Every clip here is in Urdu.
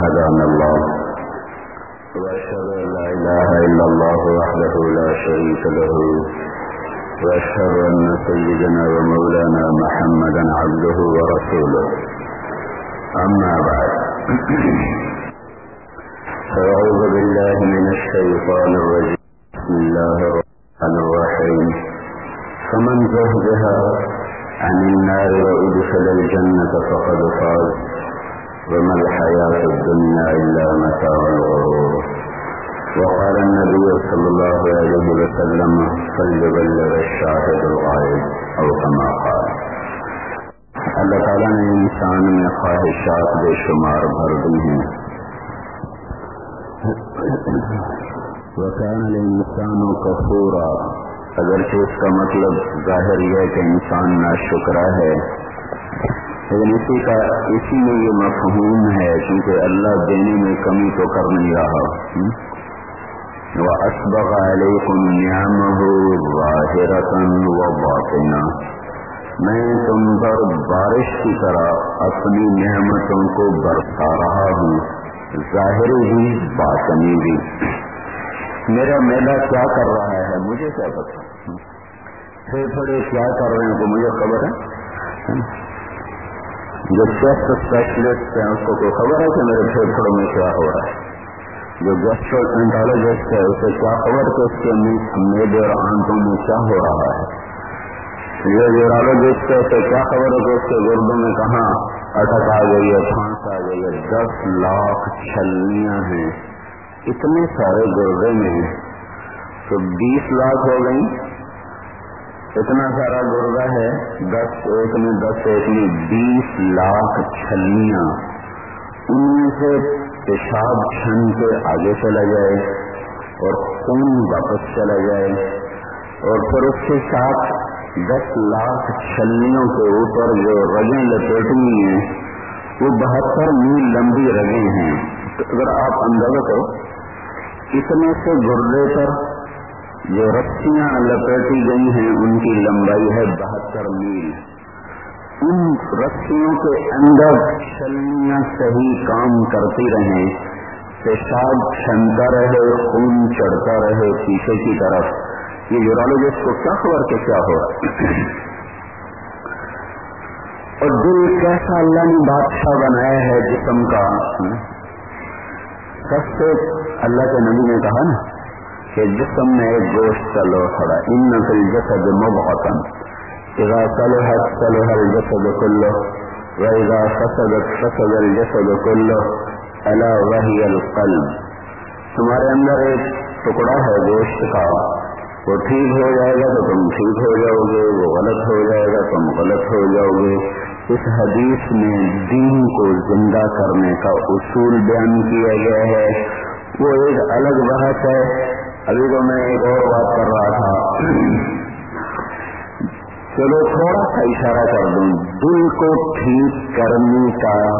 هدانا الله وأشهد أن لا إله إلا الله وحده لا شريك له وأشهد أن سيدنا ومولانا محمدا عبده ورسوله. أما بعد. فأعوذ بالله من الشيطان الرجيم. بسم الله الرحمن الرحيم. فمن زهزها عن النار وأدخل الجنة فقد فاز. وما الحياة الدنيا إلا متاع الغرور. وقال النبي صلى الله عليه وسلم فليبلغ الشاهد الغائب أو كما قال. اللہ تعالیٰ نے انسان میں خواہشات بے شمار بھر دی ہیں. وکان الانسان کفورا، اگرچہ اس کا مطلب ظاہر یہ کہ انسان نہ ہے لیکن اسی کا اسی میں یہ مفہوم ہے کیونکہ اللہ دینے میں کمی تو کر نہیں رہا۔ وہ اسبغ علیکم نعمه ظاہرتا و باطنا میں تم پر بارش کی طرح اپنی نعمتوں کو برسا رہا ہوں۔ ظاہری بھی باطنی بھی۔ میرا میلا کیا کر رہا ہے؟ مجھے کیا پتا پھر پھیپھڑے کیا کر رہے ہیں تو مجھے خبر ہے؟ جو چیسٹ اسپیشلسٹ ہیں اس کو کوئی خبر ہے کہ میرے پھیپھڑوں میں کیا ہو رہا ہے؟ جو گیسٹرو انٹالوجسٹ ہے، اسے کیا خبر کہ اس کے میدے اور آنتوں میں کیا ہو رہا ہے؟ یہ یورالوجسٹ ہے، اسے کیا خبر ہے کہ اس کے گردوں میں کہاں اٹک آ گئی ہے، پھانس آ گئی ہے؟ دس لاکھ چھلیاں ہیں۔ اتنے سارے گردے میں تو بیس لاکھ ہو گئی اتنا سارا گردہ ہے، دس ایک میں دس ایک میں بیس لاکھ چھلیاں ان میں سے پیشاب چھن کے آگے چلا جائے اور خون واپس چلا جائے۔ اور پھر اس کے ساتھ دس لاکھ چھلیوں کے اوپر جو رگیں لپیٹنی ہیں، وہ بہتر میل لمبی رگیں ہیں۔ تو اگر آپ اندازہ کرو اتنے سے گردے پر جو رسیاں لپیٹی گئی ہیں، ان کی لمبائی ہے بہتر میل۔ ان رسیوں کے اندر چھلیاں صحیح کام کرتی رہیں، پیشاب چھنتا رہے، خون چڑھتا رہے پیچھے کی طرف۔ یہ یورالوجسٹ کو کیا خبر کہ کیا ہو؟ رہا اور دل کیسا اللہ نے بادشاہ بنایا ہے جسم کا؟ سب سے اللہ کے نبی نے کہا نا کہ جسم میں ایک گوشت کا لو کھڑا ان نقل جسد مبعتن اذا صلحت، صلح الجسد كله۔ واذا فسدت، فسد الجسد كله۔ الا وهي القلب۔ تمہارے اندر ایک ٹکڑا ہے، گوشت کا۔ وہ ٹھیک ہو جائے گا تو تم ٹھیک ہو جاؤ گے، وہ غلط ہو جائے گا تم غلط ہو جاؤ گے۔ اس حدیث میں دین کو زندہ کرنے کا اصول بیان کیا گیا ہے۔ وہ ایک الگ بحث ہے۔ ابھی تو میں ایک اور بات کر رہا تھا۔ چلو تھوڑا سا اشارہ کر دوں۔ دل کو ٹھیک کرنے کا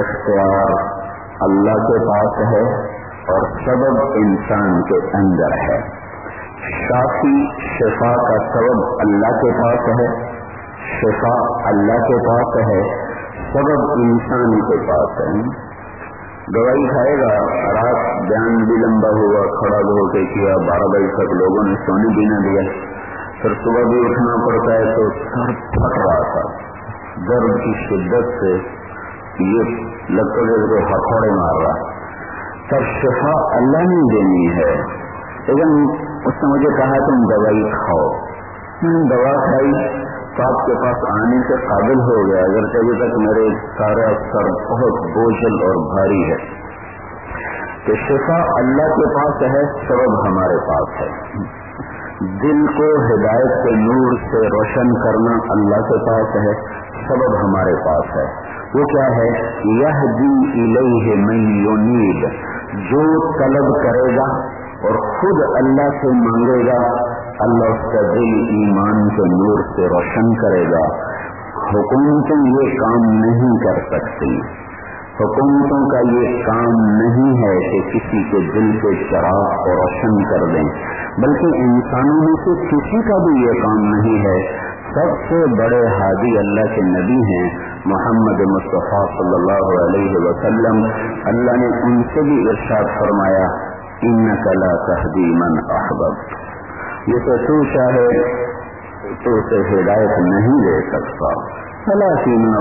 اختیار اللہ کے پاس ہے اور سبب انسان کے اندر ہے۔ شافی شفا کا سبب اللہ کے پاس ہے۔ شفا اللہ کے پاس ہے۔ سبب انسان کے پاس ہے۔ دوائی کھائے گا، رات بیان بھی لمبا ہوا، کھڑا ہو کے کیا، بارہ بجے تک لوگوں نے سونے بھی نہ دیا۔ پھر صبح بھی اٹھنا پڑتا ہے تو سر پھٹ رہا تھا۔ درد کی شدت سے یہ لگتا ہے کہ ہتھوڑے مار رہا۔ سر شفا اللہ نے دینی ہے۔ لیکن اس نے مجھے کہا، تم دوائی کھاؤ۔ دوا کھائی۔ آپ کے پاس آنے سے قابل ہو گیا اگر ابھی تک میرے سارا سر بہت بوجھل اور بھاری ہے کہ شفا اللہ کے پاس ہے، سبب ہمارے پاس ہے۔ دل کو ہدایت کے نور سے روشن کرنا اللہ کے پاس ہے، سبب ہمارے پاس ہے۔ وہ کیا ہے؟ یہ الیہ من یونید جو طلب کرے گا اور خود اللہ سے مانگے گا اللہ اس کا دل ایمان کے نور سے روشن کرے گا۔ حکومتیں یہ کام نہیں کر سکتی۔ حکومتوں کا یہ کام نہیں ہے کہ کسی کے دل کے چراغ کو روشن کر دیں، بلکہ انسانوں میں سے کسی کا بھی یہ کام نہیں ہے۔ سب سے بڑے حادی اللہ کے نبی ہیں محمد مصطفیٰ صلی اللہ علیہ وسلم۔ اللہ نے ان سے بھی ارشاد فرمایا ان کلا تحدی من احبب یہ تو تو چاہے تو اسے ہدایت نہیں دے سکتا۔ اللہ من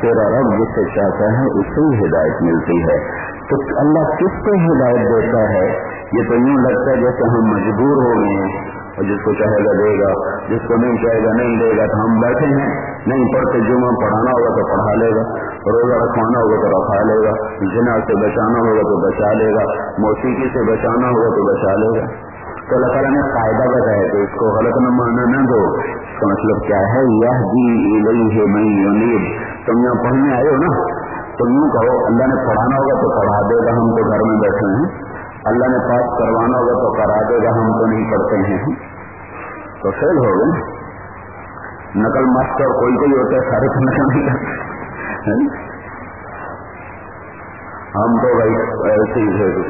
تیرا رب جسے چاہتا ہے اسے ہی ہدایت ملتی ہے۔ تو اللہ کس کو ہدایت دیتا ہے؟ یہ تو یوں لگتا ہے جیسے ہم مجبور ہو گئے ہیں۔ اور جس کو چاہے گا دے گا، جس کو نہیں چاہے گا نہیں دے گا، تو ہم بیٹھے ہیں۔ نہیں پڑھتے جمعہ، پڑھانا ہوگا تو پڑھا لے گا۔ روزہ رکھوانا ہوگا تو رکھا لے گا جنا سے بچانا ہوگا تو بچا لے گا، موسیقی سے بچانا ہوگا تو بچا لے گا۔ تو اللہ تعالیٰ نے فائدہ بتایا تو اس کو غلط نہ ماننا نہ دو۔ اس کا مطلب کیا ہے؟ یہ ہے میں تم یہاں پڑھنے آئے ہو نا؟ تم یوں کہو، اللہ نے پڑھانا ہوگا تو پڑھا دے گا ہم تو گھر میں بیٹھے ہیں۔ اللہ نے پاس کروانا ہوگا تو کرا دے گا ہم تو نہیں پڑھتے ہیں۔ تو فیل ہو گئے۔ نقل ماسٹر کوئی کوئی ہوتا ہے، سارے تو نقل نہیں کرتے۔ ہم تو بھائی ایسے ہی تھے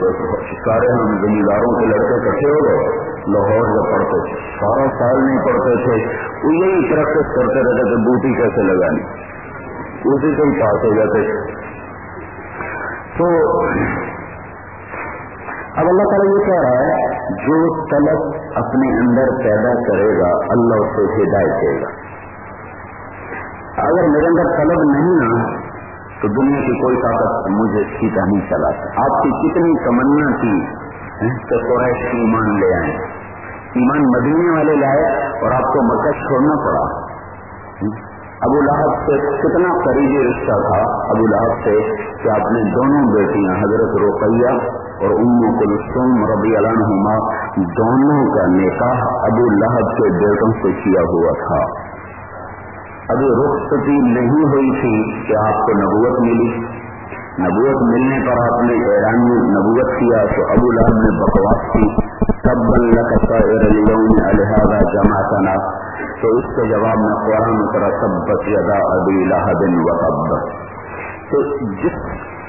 سارے ہم زمینداروں کے لڑکے کٹھے ہو گئے۔ لاہور میں پڑھتے تھے، سارا سال نہیں پڑھتے تھے۔ وہ یہی پریکٹس کرتے رہتے تھے، بوٹی کیسے لگانی؟ اسی سے ہی پاس ہو جاتے تھے۔ تو اب اللہ تعالیٰ یہ کہہ رہا ہے، جو طلب اپنے اندر پیدا کرے گا، اللہ اسے ہدایت دے گا۔ اگر میرے اندر طلب نہیں نا، تو دنیا کی کوئی طاقت مجھے سیدھا نہیں چلا آپ کی کتنی تمنا تھی کہ قریش ایمان لے آئے ایمان مدینے والے لائے اور آپ کو مکہ چھوڑنا پڑا۔ ابو لہب سے کتنا قریبی رشتہ تھا، ابو لہب سے کہ آپ نے دونوں بیٹیاں، حضرت رقیہ اور ام کلثوم ربی علامہ دونوں کا نکاح ابو لہب کے بیٹوں سے کیا ہوا تھا۔ ابھی رخصتی نہیں ہوئی تھی کہ آپ کو نبوت ملی۔ نبوت ملنے پر آپ نے ایران میں نبوت کیا تو ابو لہب نے بکواس کی۔ سب الحاظہ جمع کرنا تو اس کے جواب میں قرآن کرا سب بس ادا ابی لہبن و تو جس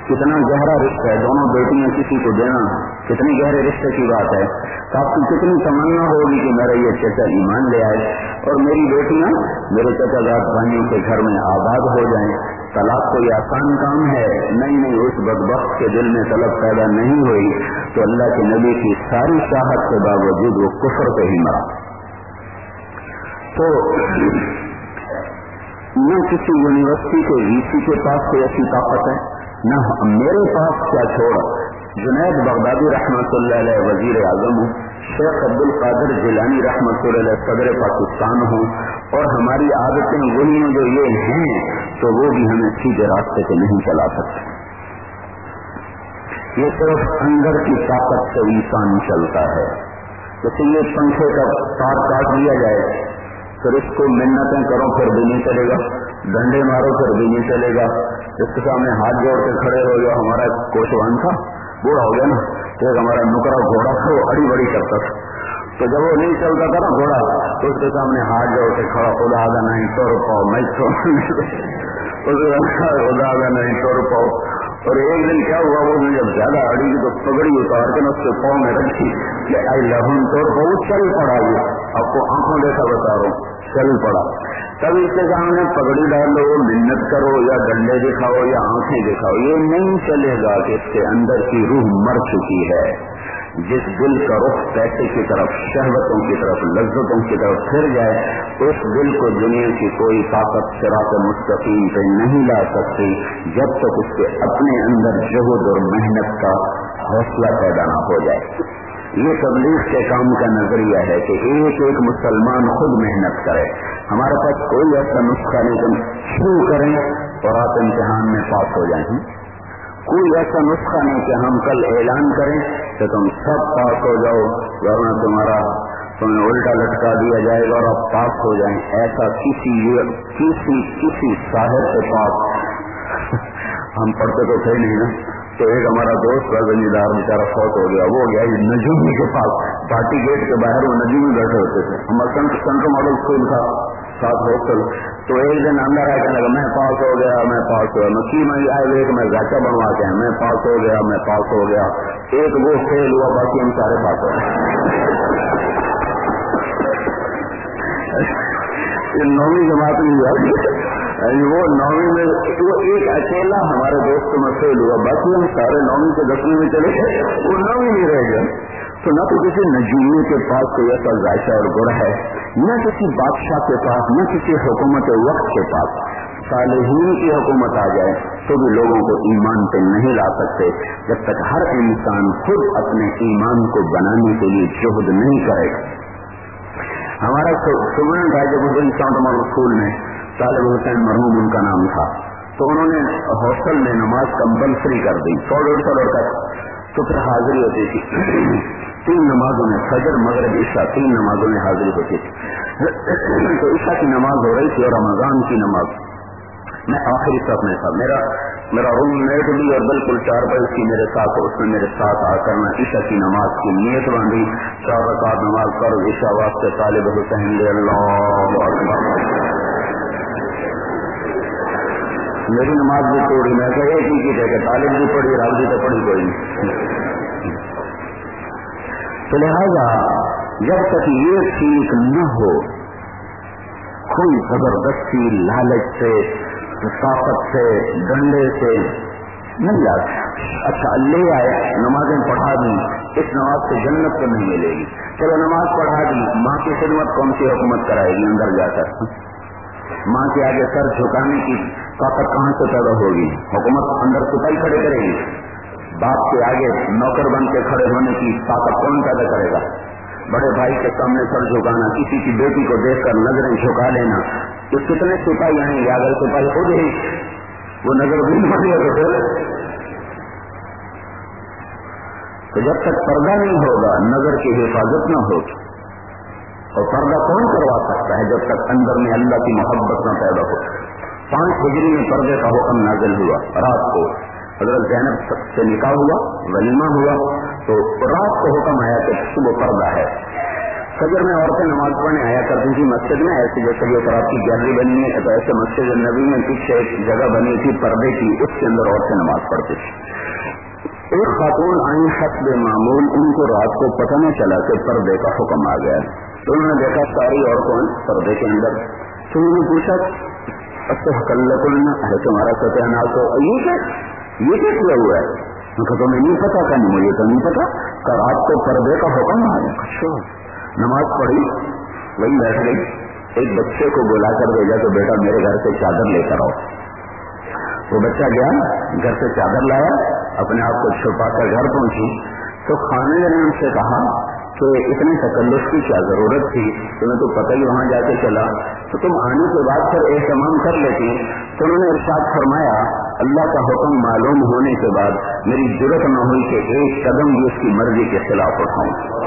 کتنا گہرا رشتہ ہے، دونوں بیٹیاں کسی کو دینا، کتنی گہرے رشتے کی بات ہے۔ تو آپ کی کتنی تمنا ہوگی کہ میرا یہ چچا ایمان لے آئے۔ اور میری بیٹیاں، میرے چچا جات بھائیوں کے گھر میں آباد ہو جائیں۔ طلاق کوئی آسان کام ہے؟ نہیں نہیں، اس بدبخت کے دل میں طلب پیدا نہیں ہوئی۔ تو اللہ کے نبی کی ساری چاہت کے باوجود وہ کفر پہ ہی مرا۔ تو نہ کسی یونیورسٹی کے وی سی کے پاس کوئی ایسی طاقت ہے؟ نہ میرے پاس کیا چھوڑ۔ جنید بغدادی رحمۃ اللہ علیہ وزیر اعظم ہوں، شیخ عبد القادر جیلانی رحمۃ اللہ علیہ صدر پاکستان ہوں، اور ہماری عادتیں وہی ہیں جو یہ ہیں، تو وہ بھی ہمیں سیدھے راستے پہ نہیں چلا سکتے۔ یہ صرف اندر کی طاقت سے انسان چلتا ہے۔ جیسے یہ پنکھے کا تار کاٹ لیا جائے، پھر اس کو منتیں کرو پھر بھی نہیں چلے گا۔ ڈنڈے مارو، پھر بھی نہیں چلے گا۔ اس کے سامنے ہاتھ جوڑ کے کھڑے ہو، جو ہمارا کوشوان تھا، بوڑھا ہو گیا نا ایک ہمارا نکرا گھوڑا تھا، وہ اڑی بڑی کرتا تھا۔ تو جب وہ نہیں چلتا تھا نا گھوڑا، تو اس کے سامنے ہاتھ جوڑ کے کھڑا، خدا آگا نہیں تو پاؤ، میں خدا آگا نہیں تو پاؤ۔ اور ایک دن کیا ہوا، وہ جب زیادہ اڑی تو پگڑی اتار کے نا اس کے پاؤں میں رکھی کہ آئی لہن توڑ پاؤ، چل پڑا یہ۔ آپ کو آنکھوں دیکھا بتا رہا ہوں، چل پڑا۔ تب اس کے سامنے پگڑی ڈالو منت کرو یا ڈنڈے دکھاؤ یا آنکھیں دکھاؤ، یہ نہیں چلے گا کہ اس کے اندر کی روح مر چکی ہے۔ جس دل کا رخ پیسے کی طرف، شہوتوں کی طرف، لذتوں کی طرف پھر جائے، اس دل کو دنیا کی کوئی طاقت شراط مستقیم پہ نہیں لا سکتی، جب تک اس کے اپنے اندر جہد اور محنت کا حوصلہ پیدا نہ ہو جائے۔ یہ تبلیغ کے کام کا نظریہ ہے کہ ایک ایک مسلمان خود محنت کرے۔ ہمارے پاس کوئی ایسا نسخہ نہیں تم شروع کریں اور آپ امتحان میں پاس ہو جائیں۔ کوئی ایسا نسخہ نہیں کہ ہم کل اعلان کریں کہ تم سب پاس ہو جاؤ، ورنہ تمہارا تمہیں الٹا لٹکا دیا جائے گا اور آپ پاس ہو جائیں۔ ایسا کسی کسی کسی شاہر کے پاس۔ ہم پڑھتے تو تھے نہیں نا۔ تو ایک ہمارا دوست کا زمیندار بیچارا فوت ہو گیا، وہ گیا نجومی کے پاس۔ پارٹی گیٹ کے باہر وہ نجومی بیٹھے ہوتے تھے۔ ہمارا سنٹر ماڈل اسکول تھا، ساتھ ہوسٹل تو ایک دن اندر آئے، کہنے لگا، میں پاس ہو گیا، میں پاس ہو گیا۔ میں میں آئے ہوئے کہ میں گاچا بنوا کے میں پاس ہو گیا، میں پاس ہو گیا۔ ایک وہ فیل ہوا، باقی ہم سارے پاس ہو گئے۔ نویں جماعت میں یعنی یعنی وہ نویں میں وہ ایک اکیلا ہمارے دوست میں ہوا۔ باقی ہم سارے نویں سے دسویں میں چلے گئے۔ وہ نویں نہیں رہ گئے۔ تو نہ تو کسی نجومی کے پاس کوئی ایسا ذائقہ اور گڑ ہے، نہ کسی بادشاہ کے پاس، نہ کسی حکومت وقت کے پاس۔ صالحین کی حکومت آ جائے تو بھی لوگوں کو ایمان پہ نہیں لا سکتے۔ جب تک ہر انسان خود اپنے ایمان کو بنانے کے لیے جہد نہیں کرے گا۔ ہمارا سمن ہے جب انسان ہمارے اسکول میں۔ طالب حسین مرحوم ان کا نام تھا۔ تو انہوں نے ہاسٹل میں نماز کمپلسری کر دی، سو ڈیڑھ سو ڈر تک۔ تو پھر حاضری ہوتی تھی۔ تین نمازوں میں فجر، مغرب، عشاء، تین نمازوں میں حاضری ہوتی تھی۔ تو عشاء کی نماز ہو رہی تھی اور رمضان کی نماز۔ میں آخری سب میں تھا۔ میرا میرا روم میٹ بھی اور بالکل چار بجے کی میرے ساتھ اس میں میرے ساتھ آ کر میں عشا کی نماز کی نیت باندھی۔ چار رکعت نماز پر عشا واسطے طالب حسین اللہ میری نماز بھی توڑی میں کہ ایک ہی کی کہ طالب بھی پڑھی رب بھی تو پڑھی کوئی نہیں۔ تو لہٰذا جب تک یہ ٹھیک نہ ہو، کوئی زبردستی لالچ سے طاقت سے، ڈنڈے سے نہیں جاتا۔ اچھا لے آئے، نمازیں پڑھا دی، اس نماز سے جنت تو نہیں ملے گی۔ چلو، نماز پڑھا دی، ماں کی خدمت کون سی حکومت کرائے گی؟ اندر جا کر۔ ماں کے آگے سر جھکانے کی طاقت کہاں سے پیدا ہوگی؟ حکومت اندر سپاہی کھڑے کرے گی۔ باپ کے آگے نوکر بن کے کھڑے ہونے کی طاقت کون پیدا کرے گا؟ بڑے بھائی کے سامنے سر جھکانا، کسی کی بیٹی کو دیکھ کر نظریں جھکا لینا۔ تو کتنے سپاہی آئیں گے اگر سپاہی خود ہی، وہ نظر بھی پھر۔ تو جب تک پردہ نہیں ہوگا، نظر کی حفاظت نہ ہوگی۔ اور پردہ کون کروا سکتا ہے جب تک اندر میں اللہ کی محبت نہ پیدا ہو؟ پانچ ہجری میں پردے کا حکم نازل ہوا۔ رات کو حضرت زینب سے نکاح ہوا ولیمہ ہوا، تو رات کو حکم آیا کہ صبح پردہ ہے۔ فجر میں عورتیں نماز پڑھنے آیا کرتی تھی مسجد میں ایسے جیسے یہ شراب کی گیلری بنی ہے تو ایسے مسجد نبی میں پیچھے ایک جگہ بنی تھی، پردے کی، اس کے اندر عورتیں نماز پڑھتی تھی ایک خاتون آئی حسب معمول، ان کو رات کو پتہ نہ چلا کہ پردے کا حکم آ گیا تو انہوں نے دیکھا ساری عورتوں پردے کے اندر۔ تو انہوں نے پوچھا ہے تمہارا ستیہ نال تو یہ کیا یہ کیا کیا ہوا ہے میں تو میں نہیں پتا کہ مجھے تو نہیں پتا کہ رات کو پردے کا حکم آ اچھا نماز پڑھی. وہی بیٹھ گئی. ایک بچے کو بلا کر بھیجا تو بیٹا میرے گھر سے چادر لے کر آؤ. وہ بچہ گیا، گھر سے چادر لایا، اپنے آپ کو چھپا کر گھر پہنچی. تو کھانے نے ان سے کہا کہ اتنے تکلف کی کیا ضرورت تھی؟ تمہیں تو پتہ ہی وہاں جا کے چلا۔ تو تم آنے کے بعد پھر اہتمام کر لیتی۔ تو انہوں نے ارشاد فرمایا، اللہ کا حکم معلوم ہونے کے بعد میری ضرورت نہ ہوئی کہ ایک قدم بھی اس کی مرضی کے خلاف اٹھاؤں۔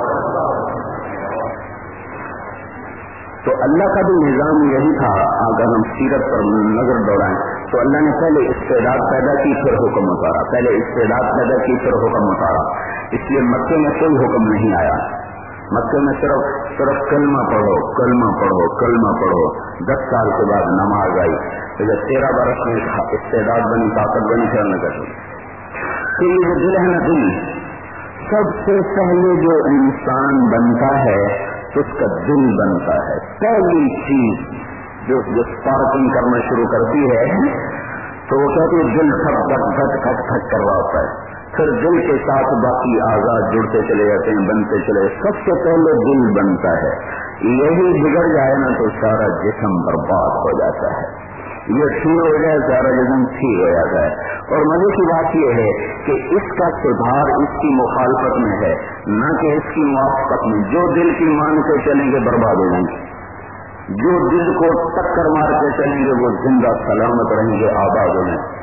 تو اللہ کا بھی نظام یہی تھا۔ اگر ہم سیرت پر نظر دوڑائیں۔ تو اللہ نے پہلے استعداد پیدا کی، پھر حکم اتارا۔ پہلے استعداد پیدا کی، پھر حکم اتارا۔ اس لیے مکے میں کوئی حکم نہیں آیا۔ مکے میں صرف صرف کلمہ پڑھو کلمہ پڑھو کلمہ پڑھو۔ دس سال کے بعد نماز آئی۔ تو جب تیرہ برس میں استعداد بنی، طاقت بنی، پھر نہ کر تو یہ دل ہے نا دل۔ سب سے پہلے جو انسان بنتا ہے، اس کا دل بنتا ہے۔ پہلی چیز جو جو اسپارکنگ کرنا شروع کرتی ہے، تو وہ کہتے دل سب گٹ گٹ کٹ کٹ کر رہا ہوتا ہے۔ پھر دل کے ساتھ باقی آزاد جڑتے چلے جاتے ہیں، بنتے چلے سب سے پہلے دل بنتا ہے۔ یہی بگڑ جائے نا تو سارا جسم برباد ہو جاتا ہے۔ یہ ٹھیک ہو جائے، سارا جسم ٹھیک ہو جاتا ہے۔ اور مزے کی بات یہ ہے کہ اس کا سدھار اس کی مخالفت میں ہے، نہ کہ اس کی موافقت میں۔ جو دل کی مان کے چلیں گے برباد ہو جائیں گے۔ جو دل کو ٹکر مار کے چلیں گے، وہ زندہ سلامت رہیں گے، آباد ہو جائیں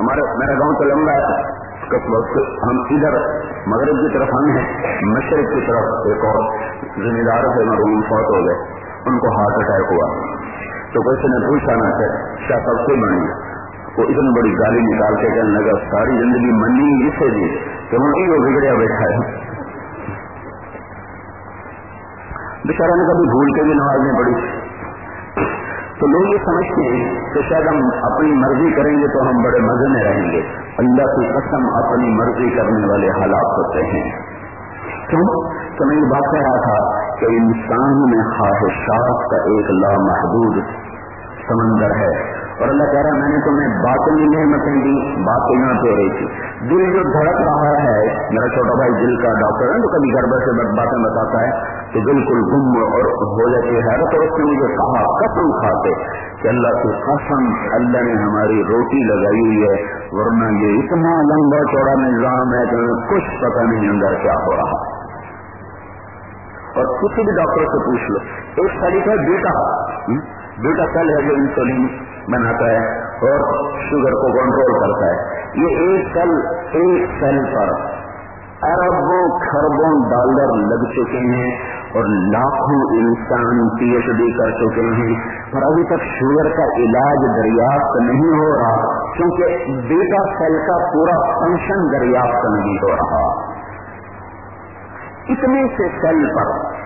ہمارے، میرا گاؤں تو لمبا ہے۔ ہم ادھر مغرب کی طرف ہم ہیں، مشرق کی طرف ایک اور ذمہ دار سے مرحوم فوت ہو گئے، ان کو ہارٹ اٹیک ہوا۔ تو کسی نے پوچھا نا کیا سب سے بنی وہ اتنی بڑی گالی نکال کے کہنے لگا ساری زندگی منی اسے دی۔ کہ وہ وہ بگڑیا بیٹھا ہے بچارا نے کبھی بھول کے بھی نماز نہیں پڑی تو لوگ یہ سمجھتے ہیں کہ شاید ہم اپنی مرضی کریں گے تو ہم بڑے مزے میں رہیں گے۔ اللہ کی قسم اپنی مرضی کرنے والے حالات ہوتے ہیں۔ کیوں؟ تو میں یہ بات کہہ رہا تھا کہ انسان میں خواہشات کا ایک لامحدود سمندر ہے۔ اور اللہ کہہ رہا میں نے تمہیں باطنی نعمتیں دی، باتیں نہ دے رہی تھی۔ دل جو دھڑک رہا ہے، میرا چھوٹا بھائی دل کا ڈاکٹر ہے تو کبھی گھر بیٹھے باتیں بتاتا ہے۔ تو بالکل گم اور ہو جاتی حیرت اور اس نے مجھے کہا، قسم کھاتے کہ اللہ کی قسم، اللہ نے ہماری روٹی لگائی ہوئی ہے، ورنہ یہ اتنا لمبا چوڑا نظام ہے کہ کچھ پتہ نہیں اندر کیا ہو رہا۔ اور کسی بھی ڈاکٹر سے پوچھ لو۔ ایک طریقہ بیٹا بیٹا کل ہے جو انسولین بناتا ہے اور شوگر کو کنٹرول کرتا ہے۔ یہ ایک سیل ایک سیل پر اربوں خربوں ڈالر لگ چکے ہیں اور لاکھوں انسان پی ایچ ڈی کر چکے ہیں۔ پر ابھی تک شوگر کا علاج دریافت نہیں ہو رہا، کیونکہ بیٹا سیل کا پورا فنکشن دریافت نہیں ہو رہا۔ اتنے سے سیل پر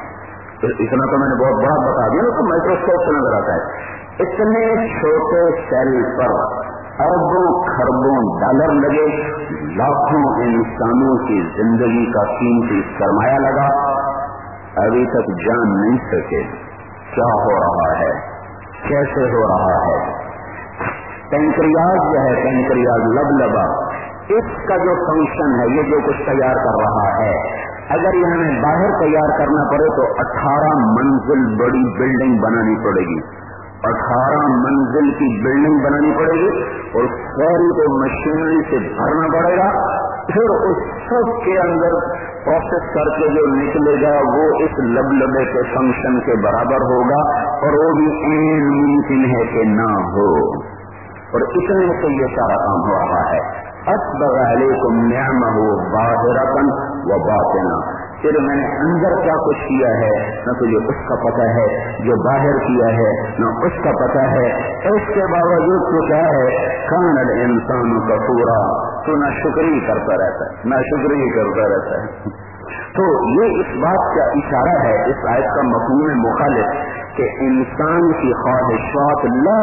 اتنا تو میں نے بہت بڑا بتا دیا نا، تو مائکروسکوپ سے نظر آتا ہے۔ اتنے چھوٹے سیل پر اربوں خربوں ڈالر لگے لاکھوں انسانوں کی زندگی کا قیمتی سرمایہ لگا۔ ابھی تک جان نہیں سکے کیا ہو رہا ہے، کیسے ہو رہا ہے۔ پینکریاز جو ہے، پینکریاز لب لبا اس کا جو فنکشن ہے، یہ جو کچھ تیار کر رہا ہے۔ اگر یہ ہمیں باہر تیار کرنا پڑے تو اٹھارہ منزل بڑی بلڈنگ بنانی پڑے گی۔ اٹھارہ منزل کی بلڈنگ بنانی پڑے گی اور ساری کو مشینری سے بھرنا پڑے گا۔ پھر اس سب کے اندر پروسیس کر کے جو نکلے گا، وہ اس لب لبے کے فنکشن کے برابر ہوگا اور وہ بھی این ممکن ہے کہ نہ ہو۔ اور اتنے سے یہ سارا کام ہو رہا ہے۔ علیکم نعمہ باہرکن و باطنا۔ پھر میں نے اندر کیا کچھ کیا ہے؟ نہ تجھے اس کا پتہ ہے جو باہر کیا ہے، نہ اس کا پتہ ہے۔ اس کے باوجود تو کیا ہے؟ کان انسان کا پورا تو نہ شکری کرتا رہتا ہے، نہ شکری کرتا رہتا ہے۔ تو یہ اس بات کا اشارہ ہے، اس آیت کا مفہوم مخالف کہ انسان کی خواہشات لا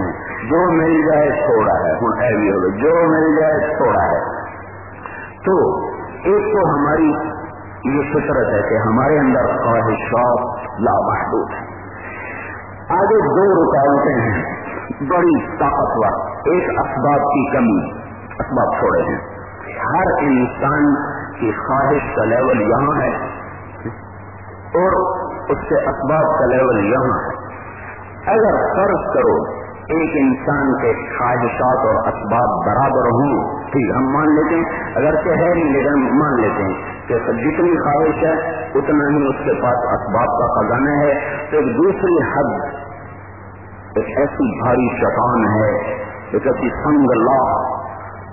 ہیں۔ جو مل جائے تھوڑا ہے ہاں، ہوں جو مل جائے تھوڑا ہے۔ تو ایک تو ہماری یہ فطرت ہے کہ ہمارے اندر خواہشات لا محدود ہیں آگے دو رکاوٹیں ہیں۔ بڑی طاقتور ایک اسباب کی کمی، اسباب چھوڑے ہیں۔ ہر انسان کی خواہش کا لیول یہاں ہے اور اس کے اسباب کا لیول یہاں ہے۔ اگر فرض کرو ایک انسان کے خواہشات اور اسباب برابر ہوں ٹھیک ہم مان لیتے ہیں، اگرچہ ہے لیکن مان لیتے ہیں کہ جتنی خواہش ہے، اتنا ہی اس کے پاس اسباب کا خزانہ ہے۔ تو ایک دوسری حد، ایک ایسی بھاری چٹان ہے، ایک ایسی سنگ لا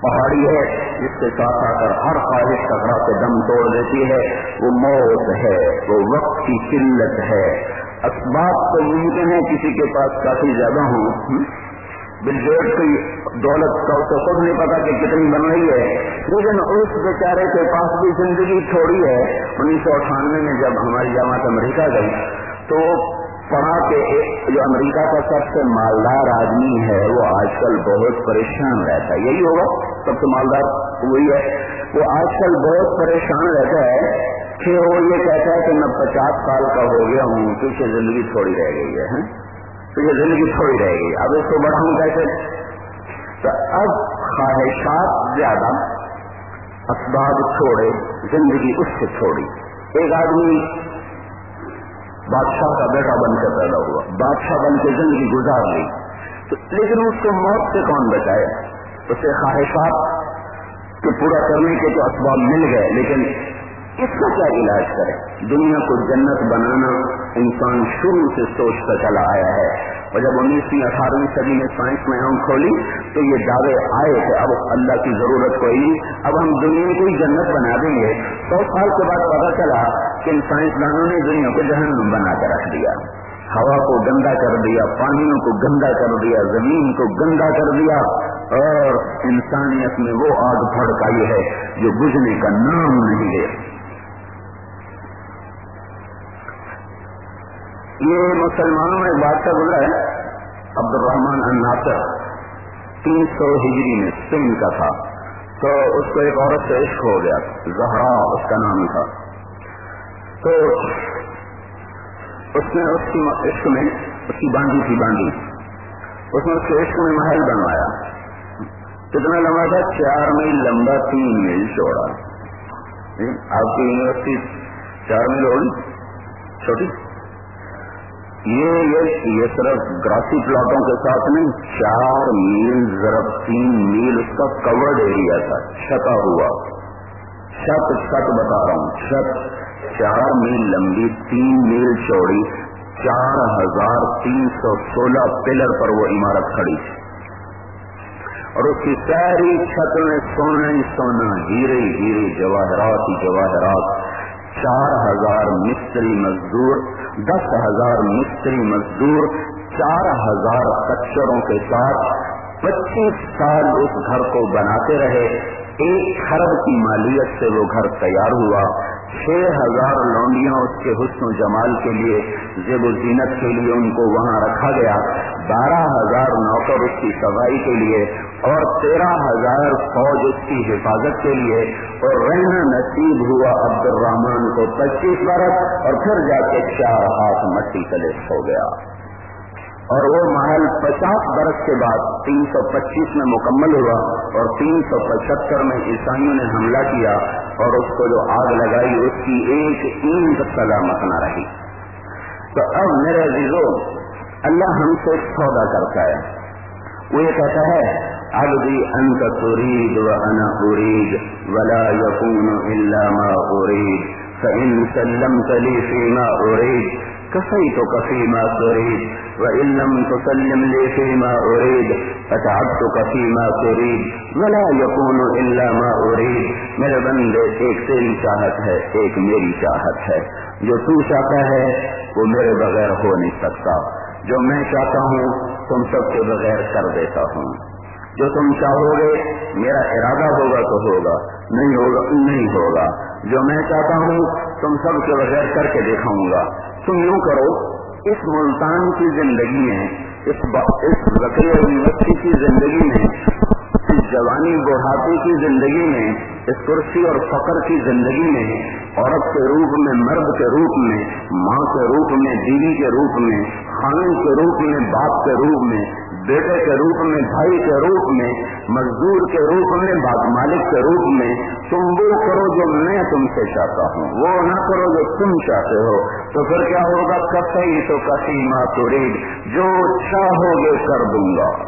پہاڑی ہے، جس کے ساتھ آ کر ہر خواہش ٹکرا کے دم توڑ دیتی ہے۔ وہ موت ہے، وہ وقت کی قلت ہے۔ اسباب تو ممکن ہے کسی کے پاس کافی زیادہ ہوں۔ بلجیٹ کی دولت کا اسے خود نہیں پتا کہ کتنی بن رہی ہے۔ لیکن اس بیچارے کے پاس بھی زندگی تھوڑی ہے۔ انیس سو اٹھانوے میں جب ہماری جماعت امریکہ گئی، تو پڑھا کہ جو امریکہ کا سب سے مالدار آدمی ہے، وہ آج کل بہت پریشان رہتا ہے۔ یہی ہوگا سب سے مالدار وہی ہے۔ وہ آج کل بہت پریشان رہتا ہے۔ کہ وہ یہ کہتا ہے کہ میں پچاس سال کا ہو گیا ہوں، پیچھے زندگی تھوڑی رہ گئی ہے پیچھے زندگی تھوڑی رہ گئی اب اس کو بڑھاؤں کیسے تو اب خواہشات زیادہ، اسباب چھوڑے، زندگی اس سے چھوڑی۔ ایک آدمی بادشاہ کا بیٹا بن کے پیدا ہوا، بادشاہ بن کے زندگی گزار لی۔ لیکن اس کو موت سے کون بچائے؟ اسے خواہشات کے پورا کرنے کے تو اسباب مل گئے، لیکن اس کا کیا علاج کرے؟ دنیا کو جنت بنانا انسان شروع سے سوچتا چلا آیا ہے۔ اور جب انیسویں، اٹھارہویں صدی میں سائنس میں ہم کھولی تو یہ دعوے آئے کہ اب اللہ کی ضرورت کوئی نہیں، اب ہم دنیا کو ہی جنت بنا دیں گے۔ سو سال کے بعد پتا چلا کہ ان سائنسدانوں نے دنیا کو جہنم بنا کر رکھ دیا۔ ہوا کو گندا کر دیا، پانیوں کو گندا کر دیا، زمین کو گندا کر دیا۔ اور انسانیت میں وہ آگ پھڑکائی ہے جو بجھنے کا نام نہیں لے یہ مسلمانوں میں بادشاہ گزرا ہے عبد الرحمان الناصر، تین سو ہجری میں سنگھ کا تھا۔ تو اس کو ایک عورت سے عشق ہو گیا، زہرا، اس کا نام تھا۔ تو اس نے اس کی عشق میں، اس کی باندھی تھی باندھی اس نے اس کے عشق میں محل بنوایا۔ کتنا لمبا تھا؟ چار میل لمبا، تین میل چوڑا۔ جی، آپ کی یونیورسٹی چار میل ہوگی چھوٹی؟ یہ یہ صرف گراسی پلاٹوں کے ساتھ نہیں، چار میل ضرب تین میل اس کا کورڈ ایریا تھا چھتا ہوا۔ چھت چھت بتا رہا ہوں، چھت۔ چار میل لمبی، تین میل چوڑی، چار ہزار تین سو سولہ پلر پر وہ عمارت کھڑی تھی۔ اور اس کی ساری چھت میں سونا ہی سونا، ہیرے ہیرے جواہرات ہی جواہرات۔ چار ہزار مستری مزدور، دس ہزار مستری مزدور، چار ہزار کچروں کے ساتھ پچیس سال اس گھر کو بناتے رہے۔ ایک خرب کی مالیت سے وہ گھر تیار ہوا۔ چھ ہزار لونڈیاں اس کے حسن و جمال کے لیے زیب و زینت کے لیے ان کو وہاں رکھا گیا۔ بارہ ہزار نوکر اس کی صفائی کے لیے اور تیرہ ہزار فوج اس کی حفاظت کے لیے۔ اور رہنا نصیب ہوا عبد الرحمان کو پچیس برس اور پھر جا کے چار ہاتھ مٹی تلے ہو گیا۔ اور وہ محل پچاس برس کے بعد تین سو پچیس میں مکمل ہوا اور تین سو پچہتر میں عیسائیوں نے حملہ کیا اور اس کو جو آگ لگائی، اس کی ایک اینٹ سلامت نہ رہی۔ تو اب میرے عزیزو، اللہ ہم سے سودا کرتا ہے۔ وہ یہ کہتا ہے اب بھی انت ترید و انا ارید، ولا یقون الا ما ارید فإن سلمت لي فيما أريد كفيت فيما تريد وإن لم تسلم لي فيما أريد فتعبتك فيما تريد ولا يكون إلا ما أريد میرے بندے، ایک تیری چاہت ہے، ایک میری چاہت ہے۔ جو تو چاہتا ہے، وہ میرے بغیر ہو نہیں سکتا۔ جو میں چاہتا ہوں، تم سب کے بغیر کر دیتا ہوں۔ جو تم چاہو گے، میرا ارادہ ہوگا تو ہوگا، نہیں ہوگا نہیں ہوگا۔ جو میں چاہتا ہوں، تم سب کے بغیر کر کے دکھاؤں گا۔ تم یوں کرو اس ملتان کی زندگی میں اس زکری یونیورسٹی کی زندگی میں اس جوانی بڑھاپے کی زندگی میں اس کرسی اور فقر کی زندگی میں عورت کے روپ میں مرد کے روپ میں ماں کے روپ میں بیوی کے روپ میں خان کے روپ میں باپ کے روپ میں بیٹے کے روپ میں بھائی کے روپ میں مزدور کے روپ میں باغ مالک کے روپ میں تم وہ کرو جو میں تم سے چاہتا ہوں وہ نہ کرو جو تم چاہتے ہو تو پھر کیا ہوگا؟ کسی تو کسی ماتورید جو چاہو گے کر دوں گا۔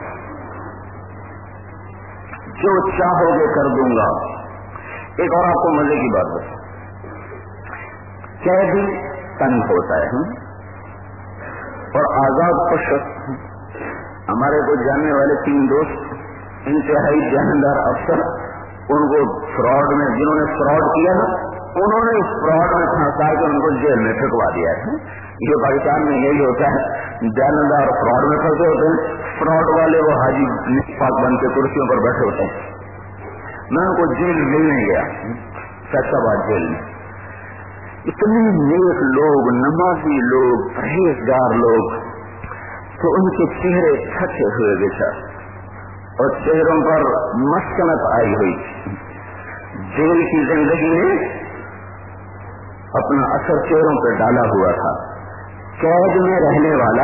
جو چاہو گے کر دوں گا۔ ایک اور آپ کو مزے کی بات بتا قیدی تنگ ہوتا ہے۔ اور آزاد خوش ہمارے کو جاننے والے تین دوست، انتہائی جہاندار افسر، ان کو فراڈ میں، جنہوں نے فراڈ کیا نا انہوں نے اس فراڈ میں پھنسا کے ان کو جیل میں پھینکوا دیا ہے۔ یہ پاکستان میں یہی ہوتا ہے جاندار فراڈ میں پھنسے ہوتے ہیں۔ فراڈ والے وہ حاجی پاک بن کے کرسیوں پر بیٹھے ہوتے ہیں۔ میں ان کو جیل ملنے گیا۔ فیصلہ جیل میں۔ اتنے نیک لوگ، نمازی لوگ، پرہیزگار لوگ، تو ان کے چہرے تھکے ہوئے بچا اور چہروں پر مسکنت آئی ہوئی۔ جیل کی زندگی میں اپنا اثر چہروں پہ ڈالا ہوا تھا۔ قید میں رہنے والا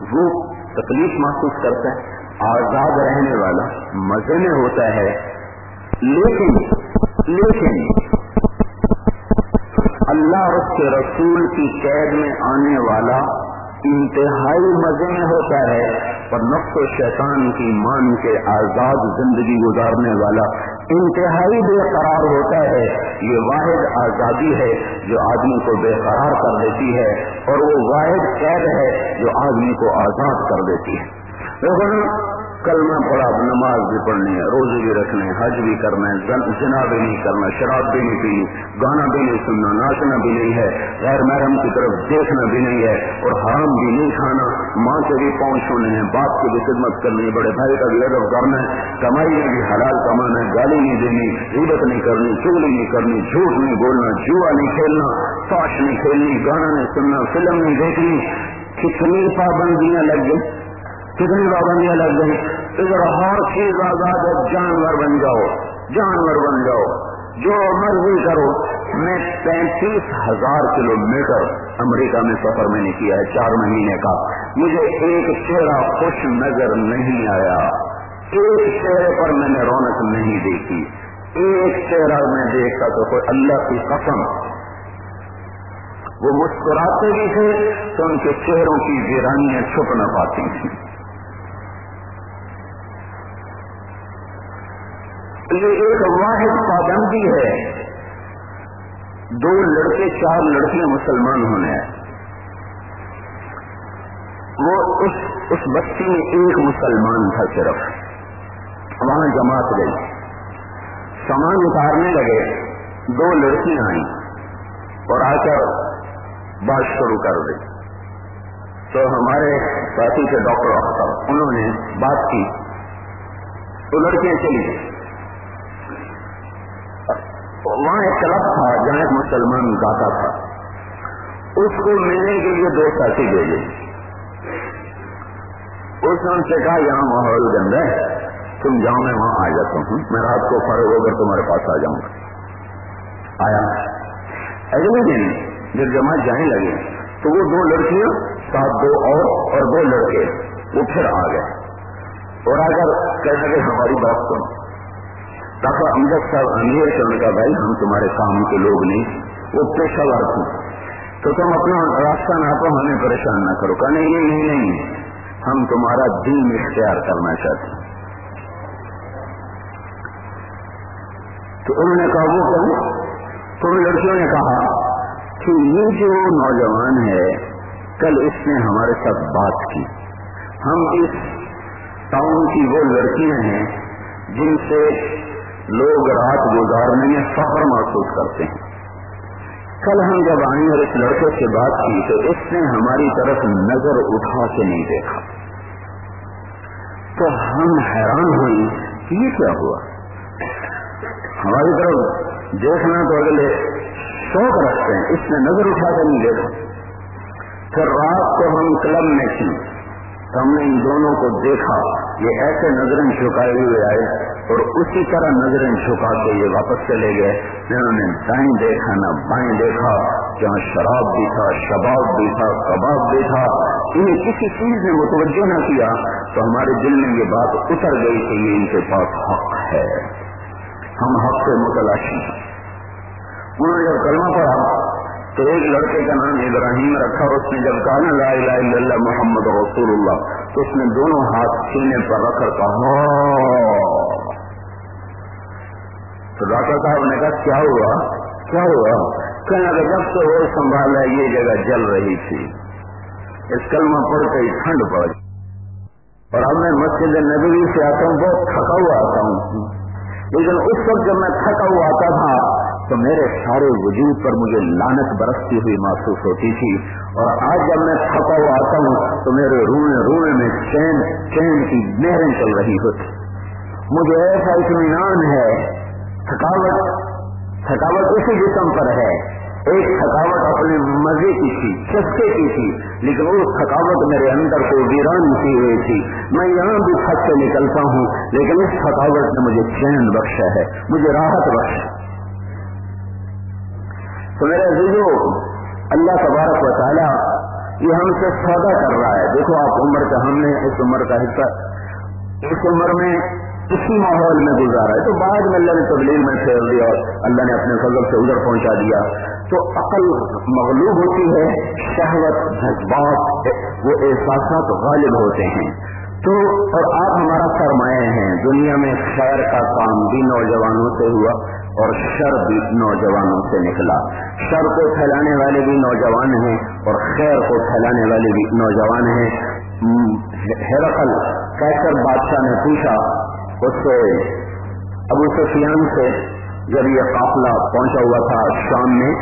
وہ تکلیف محسوس کرتا ہے، آزاد رہنے والا مزے میں ہوتا ہے۔ لیکن لیکن، اللہ اور اس کے رسول کی قید میں آنے والا انتہائی مزے میں ہوتا ہے۔ اور نفس و شیطان کی مان کے آزاد زندگی گزارنے والا انتہائی بے قرار ہوتا ہے۔ یہ واحد آزادی ہے جو آدمی کو بے قرار کر دیتی ہے اور وہ واحد قید ہے جو آدمی کو آزاد کر دیتی ہے۔ کلمہ پڑا نماز بھی پڑھنی ہے، روزے بھی رکھنے حج بھی کرنا ہے جنا بھی نہیں کرنا، شراب بھی نہیں پینی، گانا بھی نہیں سننا، ناچنا بھی نہیں ہے، غیر محرم کی طرف دیکھنا بھی نہیں ہے اور حرام بھی نہیں کھانا۔ ماں کے بھی پہنچ ہونے ہیں، باپ کی بھی خدمت کرنی ہے، بڑے بھائی کا بھی ادب کرنا ہے، کمائی میں بھی حلال کمانا ہے، گالی نہیں دینی عبت نہیں کرنی، چگلی نہیں کرنی، جھوٹ نہیں بولنا، جوا نہیں کھیلنا، فاش نہیں کھیلنی، گانا نہیں سننا، فلم نہیں دیکھنی، کتنی پابندیاں لگ گئی کتنی پابندیاں لگ گئی ادھر ہر چیز آزاد ہے جانور بن جاؤ، جانور بن جاؤ، جو مرضی کرو۔ میں پینتیس ہزار کلو میٹر امریکہ میں سفر میں نے کیا ہے، چار مہینے کا۔ مجھے ایک چہرہ خوش نظر نہیں آیا۔ ایک چہرے پر میں نے رونق نہیں دیکھی۔ ایک چہرہ میں دیکھا تو کوئی اللہ کی قسم۔ وہ مسکراتے بھی تھے تو ان کے چہروں کی ویرانیاں چھپ نہ پاتی تھیں۔ یہ ایک واحد پابندی ہے۔ دو لڑکے، چار لڑکیاں مسلمان ہونے ہیں۔ وہ اس اس بستی میں ایک مسلمان تھا صرف۔ وہاں جماعت گئی۔ سامان اتارنے لگے۔ دو لڑکیاں آئیں اور آ کر بات شروع کر دی۔ تو ہمارے ساتھی تھے ڈاکٹر اختر انہوں نے بات کی۔ تو لڑکیاں چلی گئی وہاں ایک کلب تھا جہاں ایک مسلمان گاتا تھا۔ اس کو ملنے کے لیے دو ساتھی بھیجے۔ اس نے ان سے کہا، یہاں ماحول گندا ہے۔ تم جاؤ، میں وہاں آ جاتا ہوں۔ میں رات کو فرق ہو کر تمہارے پاس آ جاؤں گا۔ آیا۔ اگلے دن جب جمع جانے لگے تو وہ دو لڑکیاں، ساتھ دو اور اور دو لڑکے، وہ پھر آ گئے۔ اور اگر کہنے لگے، ہماری بات سنو۔ ڈاکٹر امجد صاحب امیر سے کا بھائی، ہم تمہارے کام کے لوگ نہیں، وہ پیشہ وار تھے۔ تو تم اپنا راستہ نہ تو ہمیں پریشان نہ کرو۔ کہنے یہ نہیں نہیں ہم تمہارا دین اختیار کرنا چاہتے ہیں۔ تو انہوں نے کہا، وہ کہوں تو لڑکیوں نے کہا کہ یہ جو نوجوان ہے، کل اس نے ہمارے ساتھ بات کی۔ ہم اس ٹاؤن کی وہ لڑکیاں ہیں جن سے لوگ رات گزارنے میں فخر محسوس کرتے ہیں۔ کل ہم جب آئے اور اس لڑکے سے بات کی تو اس نے ہماری طرف نظر اٹھا کے نہیں دیکھا۔ تو ہم حیران ہوئی یہ کیا ہوا؟ ہماری طرف دیکھنا تو اگلے شوق رکھتے ہیں، اس نے نظر اٹھا کے نہیں دیکھا۔ پھر رات کو ہم کلب میں تھی ہم نے ان دونوں کو دیکھا۔ یہ ایسے نظریں چکائے ہوئے آئے۔ اور اسی طرح نظریں جھکا کے یہ واپس چلے گئے۔ انہوں نے دائیں دیکھا، نہ بائیں دیکھا، جہاں شراب بھی تھا، شباب بھی تھا، کباب بھی تھا۔ انہیں کسی چیز نے متوجہ نہ کیا تو ہمارے دل میں یہ بات اتر گئی کہ یہ ان کے پاس حق ہے۔ ہم حق سے متلاشی انہوں نے جب کلمہ پڑھا تو ایک لڑکے کا نام ابراہیم رکھا اور اس نے جب کہا نا لا الہ الا اللہ محمد رسول اللہ تو اس نے دونوں ہاتھ سینے پر رکھ کر کہا ہاں! تو ڈاکٹر صاحب نے کہا، کیا ہوا؟ کیا ہوا؟ کہنا کہ جب سے وہ سنبھالا یہ جگہ جل رہی تھی۔ اس کلمہ پڑھ کے ٹھنڈ پڑ اور اب میں مسجد نبی سے آتا ہوں، بہت تھکا ہوا آتا ہوں۔ لیکن اس وقت جب میں تھکا ہوا آتا تھا، تو میرے سارے وجود پر مجھے لانت برستی ہوئی محسوس ہوتی تھی۔ اور آج جب میں تھکا ہوا آتا ہوں، تو میرے رونے رونے میں چین چین کی نہریں چل رہی ہوتی۔ مجھے ایسا اطمینان ہے تھکاوٹ تھکاوٹ اسی جسم پر ہے۔ ایک تھکاوٹ اپنے مزے کی تھی چسکے کی تھی، لیکن وہ تھکاوٹ میرے اندر کو ویران کی ہوئی تھی۔ میں یہاں بھی تھک کے نکلتا ہوں، لیکن اس تھکاوٹ نے مجھے چین بخشا ہے، مجھے راحت بخشا۔ تو میرے عزیزو، اللہ تبارک و تعالیٰ یہ ہم سے سودا کر رہا ہے۔ دیکھو، آپ عمر کا، ہم نے اس عمر کا حصہ، اس عمر میں اسی ماحول میں گزارا ہے۔ تو بعد میں اللہ نے تبلیغ میں پھیر دیا اور اللہ نے اپنے فضل سے ادھر پہنچا دیا۔ تو عقل مغلوب ہوتی ہے، شہوت، جذبات، وہ احساسات غالب ہوتے ہیں۔ تو اور آپ ہمارا سرمایہ ہیں۔ دنیا میں خیر کا کام بھی نوجوانوں سے ہوا اور شر بھی نوجوانوں سے نکلا۔ شر کو پھیلانے والے بھی نوجوان ہیں اور خیر کو پھیلانے والے بھی نوجوان ہیں۔ ہیرقل کیسر بادشاہ نے پوچھا اس سے ابو سفیان سے جب یہ قافلہ پہنچا ہوا تھا شام میں،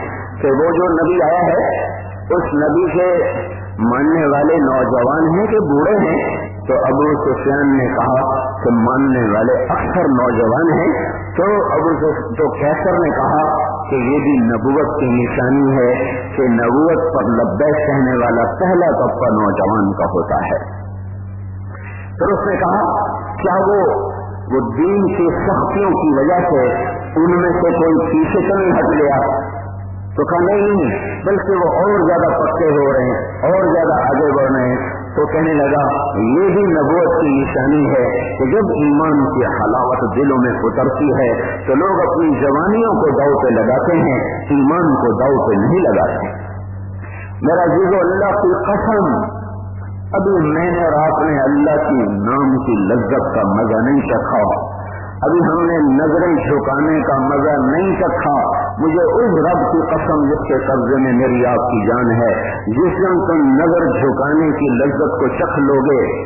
کہ وہ جو نبی آیا ہے، اس نبی سے ماننے والے نوجوان ہیں کہ بوڑھے ہیں؟ تو ابو سفیان نے کہا کہ ماننے والے اکثر نوجوان ہیں۔ تو ابو تو کیسر نے کہا کہ یہ بھی نبوت کی نشانی ہے کہ نبوت پر لبیک کہنے والا پہلا طبقہ نوجوان کا ہوتا ہے۔ پھر اس نے کہا، کیا وہ وہ دین کی سختیوں کی وجہ سے ان میں سے کوئی پیچھے تو نہیں ہٹ گیا۔ تو کہا، نہیں بلکہ وہ اور زیادہ پکے ہو رہے ہیں، اور زیادہ آگے بڑھ رہے ہیں۔ تو کہنے لگا، یہ بھی نبوت کی نشانی ہے کہ جب ایمان کی حلاوت دلوں میں اترتی ہے، تو لوگ اپنی جوانیوں کو داؤ پہ لگاتے ہیں، ایمان کو داؤ پہ نہیں لگاتے۔ میرا جیزو اللہ کی قسم ابھی میں نے رات میں اللہ کی نام کی لذت کا مزہ نہیں چکھا۔ ابھی ہم نے نظریں جھکانے کا مزہ نہیں چکھا۔ مجھے اس رب کی قسم جس کے قبضے میں میری آپ کی جان ہے۔ جس دن تم نظر جھکانے کی لذت کو چکھ لو گے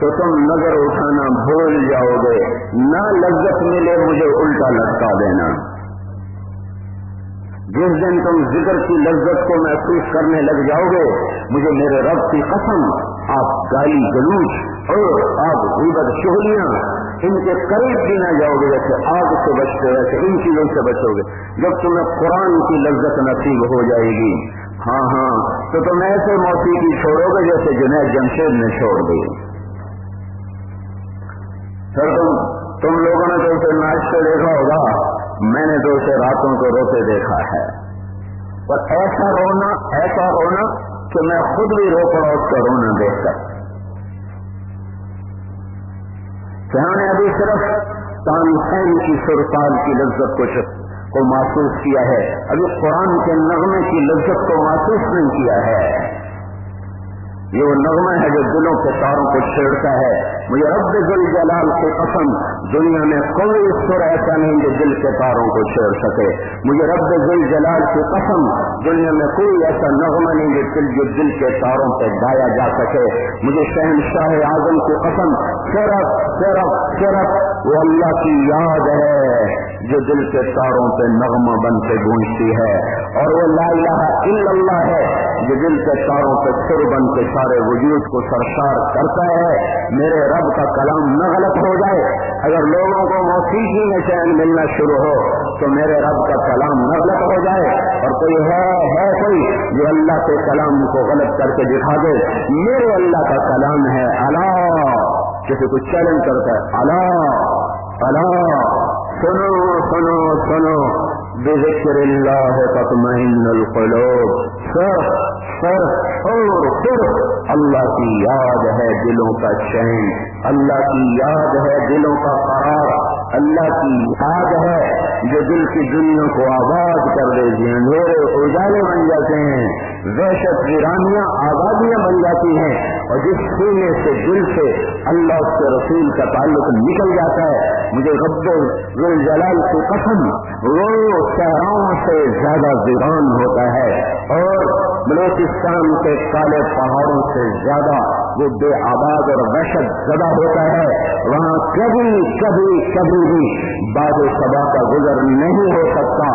تو تم نظر اٹھانا بھول جاؤ گے نہ لذت ملے، مجھے الٹا لٹکا دینا۔ جس دن تم ذکر کی لذت کو محسوس کرنے لگ جاؤ گے، مجھے میرے رب کی قسم، آپ گالی گلوچ اور آپ غیبت شہلیاں ان کے قریب بھی نہ جاؤ گے جیسے آگ سے بچتے، ویسے ان چیزوں سے بچو گے۔ جب تمہیں قرآن کی لذت نصیب ہو جائے گی۔ ہاں ہاں تو تم ایسے موسیقی چھوڑو گے جیسے جنید جمشید نے چھوڑ دی۔ سر تم تم لوگوں نے تو اسے ناچتے دیکھا ہوگا۔ میں نے تو اسے راتوں کو روتے دیکھا ہے۔ اور ایسا رونا ایسا رونا کہ میں خود بھی رو پڑا اس کا رونا دیکھ کر۔ جہاں نے ابھی صرف تانسین کی سرتال کی لذت کو کو محسوس کیا ہے۔ ابھی قرآن کے نغمے کی لذت کو محسوس نہیں کیا ہے۔ یہ وہ نغمہ ہے جو دلوں کے تاروں کو چھیڑتا ہے۔ مجھے رب ذل جلال کے قسم، دنیا میں کوئی سر ایسا نہیں جو دل کے تاروں کو چھیڑ سکے۔ مجھے رب ذل جلال کی قسم، دنیا میں کوئی ایسا نغمہ نہیں جو دل جو دل کے تاروں پہ گایا جا سکے۔ مجھے شہنشاہ اعظم کی قسم، صرف صرف صرف وہ اللہ کی یاد ہے۔ جو دل کے تاروں پہ نغمہ بن کے گونجتی ہے اور وہ لا الہ الا اللہ ہے، جو دل کے تاروں پہ سر بن کے سارے وجود کو سرشار کرتا ہے، میرے رب کا کلام نہ غلط ہو جائے۔ اگر لوگوں کو موسیقی میں چین ملنا شروع ہو، تو میرے رب کا کلام نہ غلط ہو جائے۔ اور کوئی ہے ہے کوئی جو اللہ کے کلام کو غلط کر کے دکھا دے۔ میرے اللہ کا کلام ہے، اللہ۔ کسی کو چیلنج کرتا ہے، اللہ اللہ۔ سنو سنو سنو۔ بذکر اللہ تطمئن القلوب۔ سر سر اور صرف اللہ کی یاد ہے دلوں کا چین۔ اللہ کی یاد ہے دلوں کا قرار۔ اللہ کی یاد ہے جو دل کی دنیا کو آباد کر دیتی ہیں اندھیرے اجالے بن جاتے ہیں۔ وحشت، ویرانیاں آبادیاں بن جاتی ہیں۔ اور جس سینے سے، دل سے اللہ کے رسول کا تعلق نکل جاتا ہے، مجھے غب جلال کی قسم وہ شہراؤں سے زیادہ ویران ہوتا ہے اور بلوچستان کے کالے پہاڑوں سے زیادہ وہ بے آباد اور وحشت زدہ ہوتا ہے، وہاں کبھی کبھی کبھی بھی باد سبا کا گزر نہیں ہو سکتا۔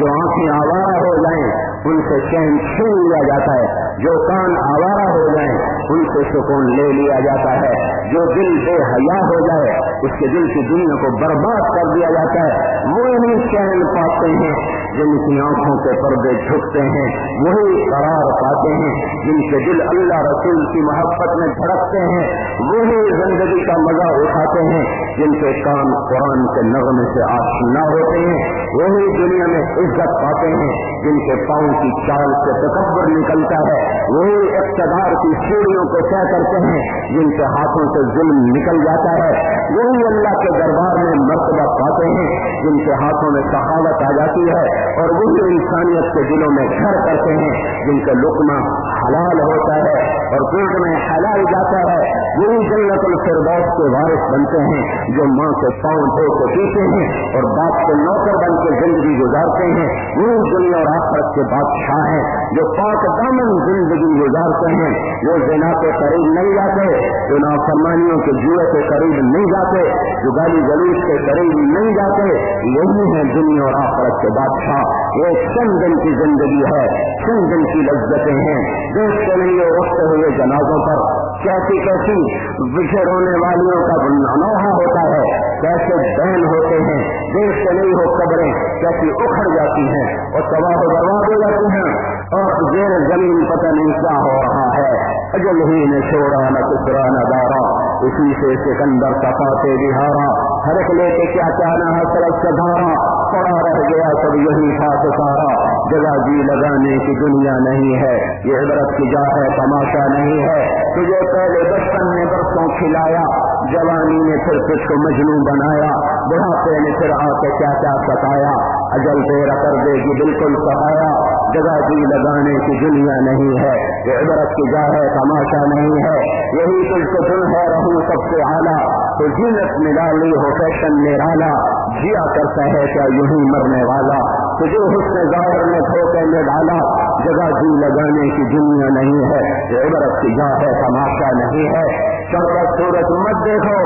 جو آنکھیں آوارہ ہو جائیں، ان سے چین چھین لیا جاتا ہے۔ جو کان آوارہ ہو جائیں، ان سے سکون لے لیا جاتا ہے۔ جو دل بے حیا ہو جائے، اس کے دل کی دنیا کو برباد کر دیا جاتا ہے۔ وہ نہیں چین پاتے ہیں جن کی آنکھوں کے پردے جھکتے ہیں۔ وہی قرار پاتے ہیں جن کے دل اللہ رسول کی محبت میں دھڑکتے ہیں۔ وہی زندگی کا مزہ اٹھاتے ہیں جن کے کام قرآن کے نغمے سے آشنا ہوتے ہیں۔ وہی دنیا میں عزت پاتے ہیں جن کے پاؤں کی چال سے تکبر نکلتا ہے۔ وہی اقتدار کی سیڑھیوں کو طے کرتے ہیں جن کے ہاتھوں سے ظلم نکل جاتا ہے۔ وہی اللہ کے دربار میں مرتبہ پاتے ہیں جن کے ہاتھوں میں سخاوت آ جاتی ہے۔ اور وہی انسانیت کے دلوں میں گھر کرتے ہیں جن کا لکما حلال ہوتا ہے اور پیٹ میں حلال جاتا ہے۔ وہی جنت الفردوس کے وارث بنتے ہیں، جو ماں کے پاؤں دھو کو پیتے ہیں اور باپ کے نوکر بن کے زندگی گزارتے ہیں۔ وہی دنیا اور آخرت کے بادشاہ ہیں، جو پاک دامن زندگی گزارتے ہیں۔ جو زنا کے قریب نہیں جاتے جو نافرمانیوں کے جوئے کے قریب نہیں جاتے، جو گالی گلیش کے قریب نہیں جاتے۔ یہی ہیں دنیا اور آخرت کے بادشاہ۔ یہ چند دن کی زندگی ہے، چند دن کی لذتیں ہیں۔ دیکھتے نہیں اٹھتے ہوئے جنازوں پر کیسی کیسی بچے رونے والیوں کا انوکھا ہوتا ہے، کیسے بین ہوتے ہیں دیش سے نہیں ہو قبریں، کیسی اکھڑ جاتی ہیں اور تباہ و برباد ہو جاتی ہیں اور زیر زمین پتہ نہیں کیا ہو رہا ہے۔ اجل ہی نے چھوڑا نہ کچرا نہ دارا اسی سے سکندر تپاتے بہارا۔ ہر ایک لے کے کیا کیا نہ حسرت کا دھارا پڑا رہ گیا سب یہی تھا سارا۔ جگہ جی لگانے کی دنیا نہیں ہے، یہ عبرت کی جا ہے، تماشا نہیں ہے۔ تجھے پہلے بچپن نے برسوں کھلایا، جوانی نے پھر کچھ کو مجنو بنایا، بڑھاپے نے پھر آ کے کیا کیا ستایا۔ اجل تیرا کر دے گی بالکل سہایا جگہ جی لگانے کی دنیا نہیں ہے۔ یہ عبرت کی جا ہے، تماشا نہیں ہے۔ یہی تجھ کو دن ہے رہوں سب سے اعلیٰ۔ تو جینت میں ڈالی ہو فیشن میں ڈالا جیا کرتا ہے کیا یوں مرنے والا۔ تجھے حسن ظاہر نے دھوکے میں ڈالا، جگہ جی لگانے کی دنیا نہیں ہے عبرت کی جا ہے، تماشا نہیں ہے۔ چڑھتا سورج مت دیکھو،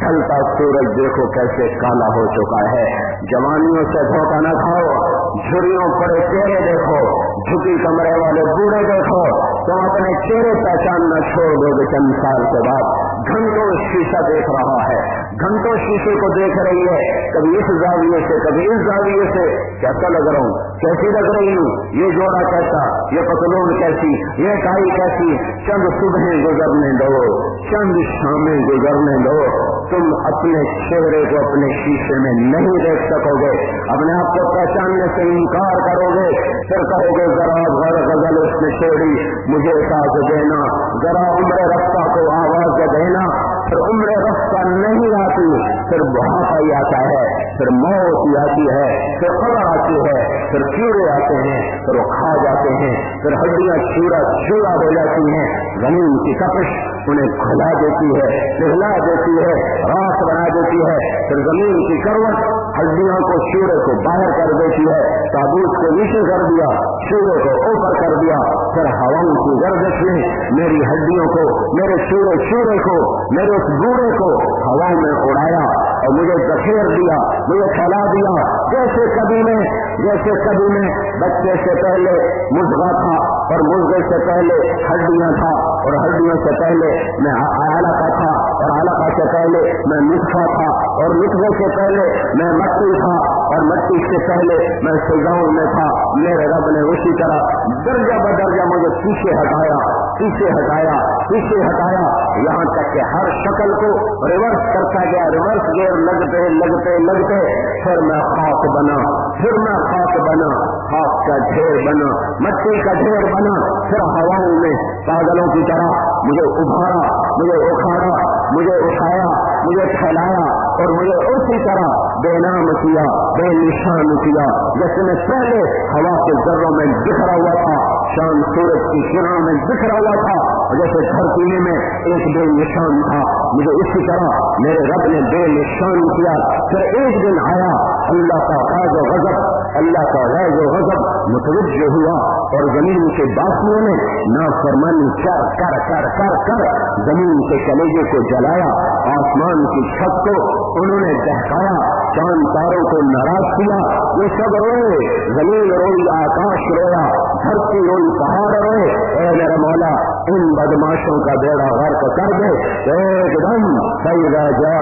ڈھلتا سورج دیکھو کیسے کالا ہو چکا ہے۔ جوانیوں سے دھوکہ نہ کھاؤ، جھریوں پڑے چہرے دیکھو، جھکی کمرے والے بوڑھے دیکھو۔ تم اپنے چہرے پہچان نہ چھوڑ دو گے چند سال کے بعد گھنٹوں شیشہ دیکھ رہا ہے۔ گھنٹوں شیشے کو دیکھ رہی ہے۔ کبھی اس زاویے سے، کبھی اس زاویے سے۔ کیسا لگ رہا ہوں؟ کیسی لگ رہی ہوں یہ جوڑا کیسا؟ یہ پتلون کیسی؟ یہ کائی کیسی؟ چند صبح گزرنے دو، چند شامیں گزرنے دو۔ تم اپنے چہرے کو اپنے شیشے میں نہیں دیکھ سکو گے اپنے آپ کو پہچاننے سے انکار کرو گے۔ پھر کہو گے، ذرا غیر غزل اس نے چھوڑی مجھے ساتھ دینا، ذرا عمر رفتہ کو آواز دینا۔ پھر عمر رفتہ نہیں آتی، پھر بہت ہی آتا ہے۔ پھر موت آتی ہے، پھر خبر آتی ہے، پھر کیڑے آتے ہیں، پھر وہ کھا جاتے ہیں، پھر ہڈیاں چورا چورا ہو جاتی ہیں۔ زمین کی کپش انہیں کھلا دیتی ہے پہلا دیتی ہے، رات بنا دیتی ہے۔ پھر زمین کی کروٹ ہڈیوں کو چورے کو باہر کر دیتی ہے۔ تابوت کو نیچے کر دیا چورے کو اوپر کر دیا۔ پھر ہواؤں کی گردش نے میری ہڈیوں کو، میرے چورے چورے کو، میرے اس بوڑھے کو ہواؤں میں اڑایا۔ اور مجھے دکھیر دیا، مجھے کھلا دیا۔ جیسے کبھی میں، جیسے کبھی میں۔ بچے سے پہلے مزغا تھا اور مزغے سے پہلے ہڈیاں تھا اور ہڈیوں سے پہلے میں علاقہ تھا اور علاقہ سے پہلے میں نسخہ تھا اور نسخے سے پہلے میں مٹی تھا اور مٹی سے پہلے میں سجاؤں میں تھا۔ میرے رب نے اسی طرح درجہ بدرجہ مجھے پیچھے ہٹایا۔ پیچھے ہٹایا پیچھے ہٹایا۔ یہاں تک کہ ہر شکل کو ریورس کرتا گیا ریورس گیئر لگتے لگتے لگتے۔ پھر میں خاک بنا، پھر میں خاک بنا، خاک کا ڈھیر بنا، مٹی کا ڈھیر بنا۔ پھر ہواؤں میں پاگلوں کی طرح مجھے ابھارا، مجھے اکھاڑا، مجھے اٹھایا، مجھے پھیلایا اور مجھے اسی طرح بے نام کیا، بے نشان کیا جیسے میں پہلے ہوا کے ذروں میں بکھرا ہوا تھا۔ چاند سورج کی شرح میں بکھرا ہوا تھا جیسے گھر پینے میں ایک بے نشان تھا، مجھے اسی طرح میرے رب نے بے نشان کیا، پھر ایک دن آیا اللہ کا غاز و غضب، اللہ کا غیر و غضب متوجہ ہوا اور زمین کے باسیوں نے نہ فرمانی کر کر کر کر کر زمین کے کلیجے کو جلایا، آسمان کی چھت کو انہوں نے دہکایا، چاند تاروں کو ناراض کیا یہ سب روئے، زمین روئی، آکاش رویا، دھرتی روئی، پہاڑ روئے، اے میرا مولا، ان بدماشوں کا بیڑا غرق کر دے، ایک دم سیدا جا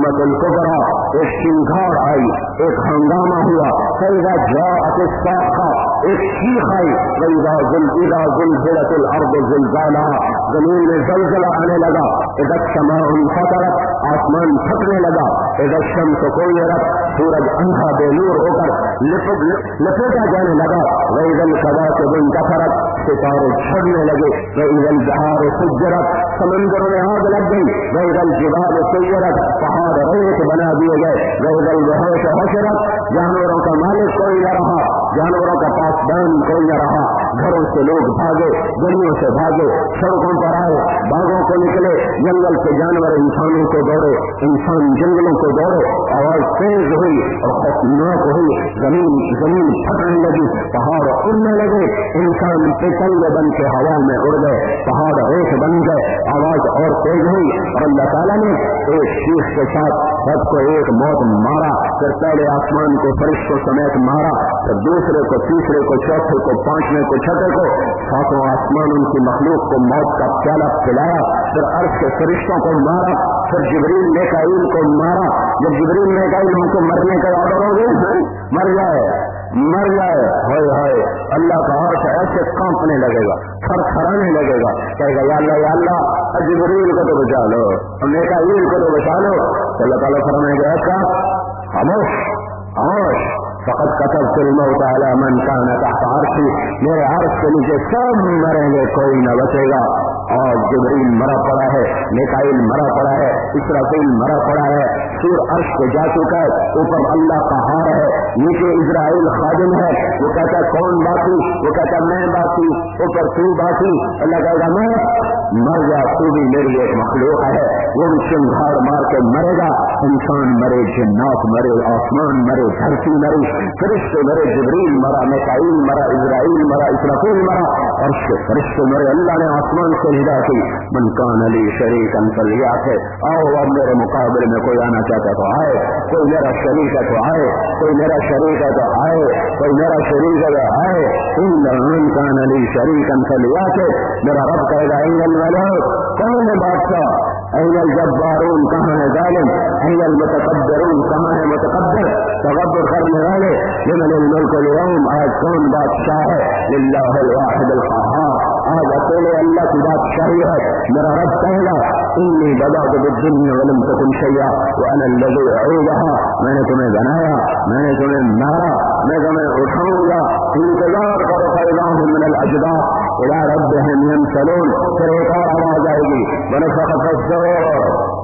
مت القبرا ایک سنگھاڑ آئی ایک ہنگامہ ہوا کئی جا کا ایک چیخ آئی سیدا زلزلہ زلزلت الارض زلزالہ زمین میں زلزلہ آنے لگا ادھر سما فطرت آسمان پھٹنے لگا ادھر شم تو کوئی رب سورج اندھا بے نور ہو کر لپیٹا جانے لگا وہی دل سدا کے دن کفرت ستارے چھڑنے لگے وہی دل جہار سجرت سمندر میں آگ لگ گئی وہی دل جبال سیرت پہاڑ ریت بنا دیے گئے وہی دل بہت حسرت جانوروں کا مالک کوئی نہ رہا، جانوروں کا پاس دان کوئی نہ رہا۔ گھروں سے لوگ بھاگے، گلیوں سے بھاگے، سڑکوں پر آئے، باغوں کو نکلے، جنگل سے جانور انسانوں کو دوڑے، انسان جنگلوں کو دوڑے۔ آواز تیز ہوئی اور خوفناک ہوئی۔ زمین زمین پھٹنے لگی، پہاڑ اڑنے لگے۔ انسان پتنگ بن کے ہوا میں اڑ گئے، پہاڑ ریت بن گئے۔ آواز اور تیز ہوئی اور اللہ تعالیٰ نے ایک شیخ کے ساتھ سب کو ایک موت مارا۔ پھر پہلے آسمان کو فرشتوں سمیت مارا۔ پھر دوسرے کو تیسرے تیسرے کو چوتھے کو پانچویں کو چھٹے کو، ساتوں آسمان ان کی مخلوق کو موت کا پیالہ پلایا پھر عرض کے فرشتوں کو مارا، پھر جبریل نے کو مارا، جب جبریل نے ان کو مرنے کا آڈر ہو گیا، مر جائے مر جائے ہوئے ہوئے اللہ کا عرش ایسے کانپنے لگے گا، تھر تھرانے لگے گا، کہے گا، یا اللہ یا اللہ جبریل کو تو بچا لو نیکا میکائیل کو تو بچا لو۔ اللہ تعالیٰ فرمائے گا، ایسا، خاموش خاموش۔ فقط قطب فلم تعالیٰ من کا تحت عرشی میرے عرش کے نیچے سب مریں گے، کوئی نہ بچے گا۔ اور جبریل مرا پڑا ہے نکائل مرا پڑا ہے، اسرافیل مرا پڑا ہے۔ سور عرش کو جا چکا ہے، اوپر اللہ کا ہار ہے، نیچے اسرائیل خادم ہے۔ وہ کہتا کون باقی؟ وہ کہتا میں باقی، اوپر تو باقی۔ اللہ کہے گا، میں مر گیا تو بھی میری ایک مخلوق ہے۔ وہ بھی سنگھاڑ مار کے مرے گا، انسان مرے، جنات مرے، آسمان مرے، دھرتی مرے، فرشتے مرے، جبریل مرا نکائل مرا، اسرائیل مرا، اسرافیل مرا اور فرشتے مرے، اللہ نے آسمان سے ہدا کی۔ من کان علی شریک انفلیات ہے آؤ اب میرے مقابلے میں کوئی آنا چاہتا تو آئے، کوئی میرا شریک ہے تو آئے، کوئی میرا شریک ہے تو آئے، کوئی میرا شریک ہے تو آئے۔ من کان علی شریک انفلیات ہے میرا رب کہے گا اینگل والا کون ہے بادشاہ؟ اینگل الجبارون کہاں ہے ظالم اینگل متقبرون کہاں ہے متقبر تغبر کرنے والے لمن الملک اليوم؟ آج کون بادشاہ ہے؟ للہ الواحد القہار. آج اکیلے اللہ کی بات شاہی ہے میرا رب کہے گا انی بدا تو دنیا ولم تکن شیا وانا الذي اعيدها میں نے تمہیں بنایا میں نے تمہیں مارا؟ میں تمہیں اٹھاؤں گا انتظار کرو فیضاهم من الاجداء الى ربهم ينسلون. پھر ایک اور آواز آئے گی ونفخ في الصور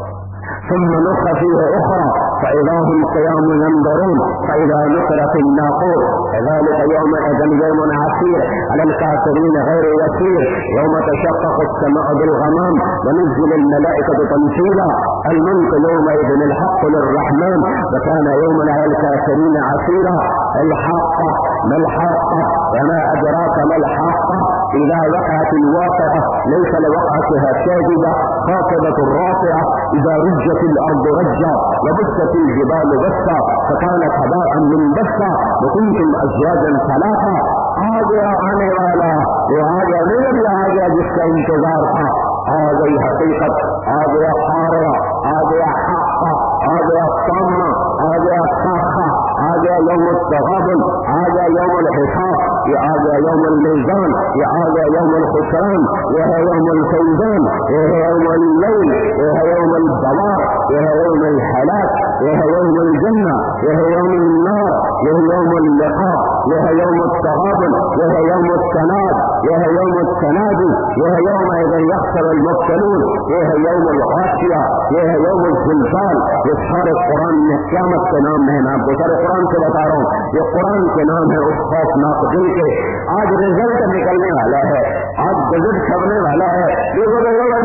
ثم نخ فيه أخرى، فإذا هم قيام ينظرون، فإذا نقر في الناقور. ذلك يومئذ يوم عسير، على الكافرين غير يسير. يوم تشقق السماء بالغمام، ونزل الملائكة تنزيلا الملك يومئذ الحق للرحمن، وكان يوم على الكافرين عسيرا. الحاقة ما الحاقة وما أدراك ما الحاقة إذا وقعت الواقعة ليس لوقعتها كاذبة، خاطبة الرافعة، إذا رجت الأرض رجا وبست الجبال بسا فكانت هباء من بسا وكنتم أزواجا ثلاثة آ گیا آنے والا وہ آ گیا نہیں آ گیا جس کا انتظار تھا آ گئی حقیقت آ گیا خارا آ گیا حقا آ گیا سامنا آ گیا ساخا آ گیا یوم التغابل آ گیا یوم الحساب یہ آ گیا یوم المیزان یہ آ گیا یوم الخسران یہ ہے یوم الفیضان یہ ہے یوم اللیل یہ ہے یوم الدوا یہ ہے یوم الحلاق. یہ ہے یوم الجنہ یہ یوم النار یہ ہے یوم اللقاء یہ ہے یوم التغابل یہ یوم التناد یہ ہے یوم التنادی یہ ہے یوم اذا يخسر المبتلون یہ ہے یوم الغاشیہ یہ یوم الزلزال. یہ سارے قرآن میں قیامت کے نام میں نام کو سارے قرآن سے بتا رہا ہوں. یہ قرآن کے نام ہے اس خوفناک دل کے. آج رزلٹ نکلنے والا ہے، آج بجٹ چھپنے والا ہے. یہ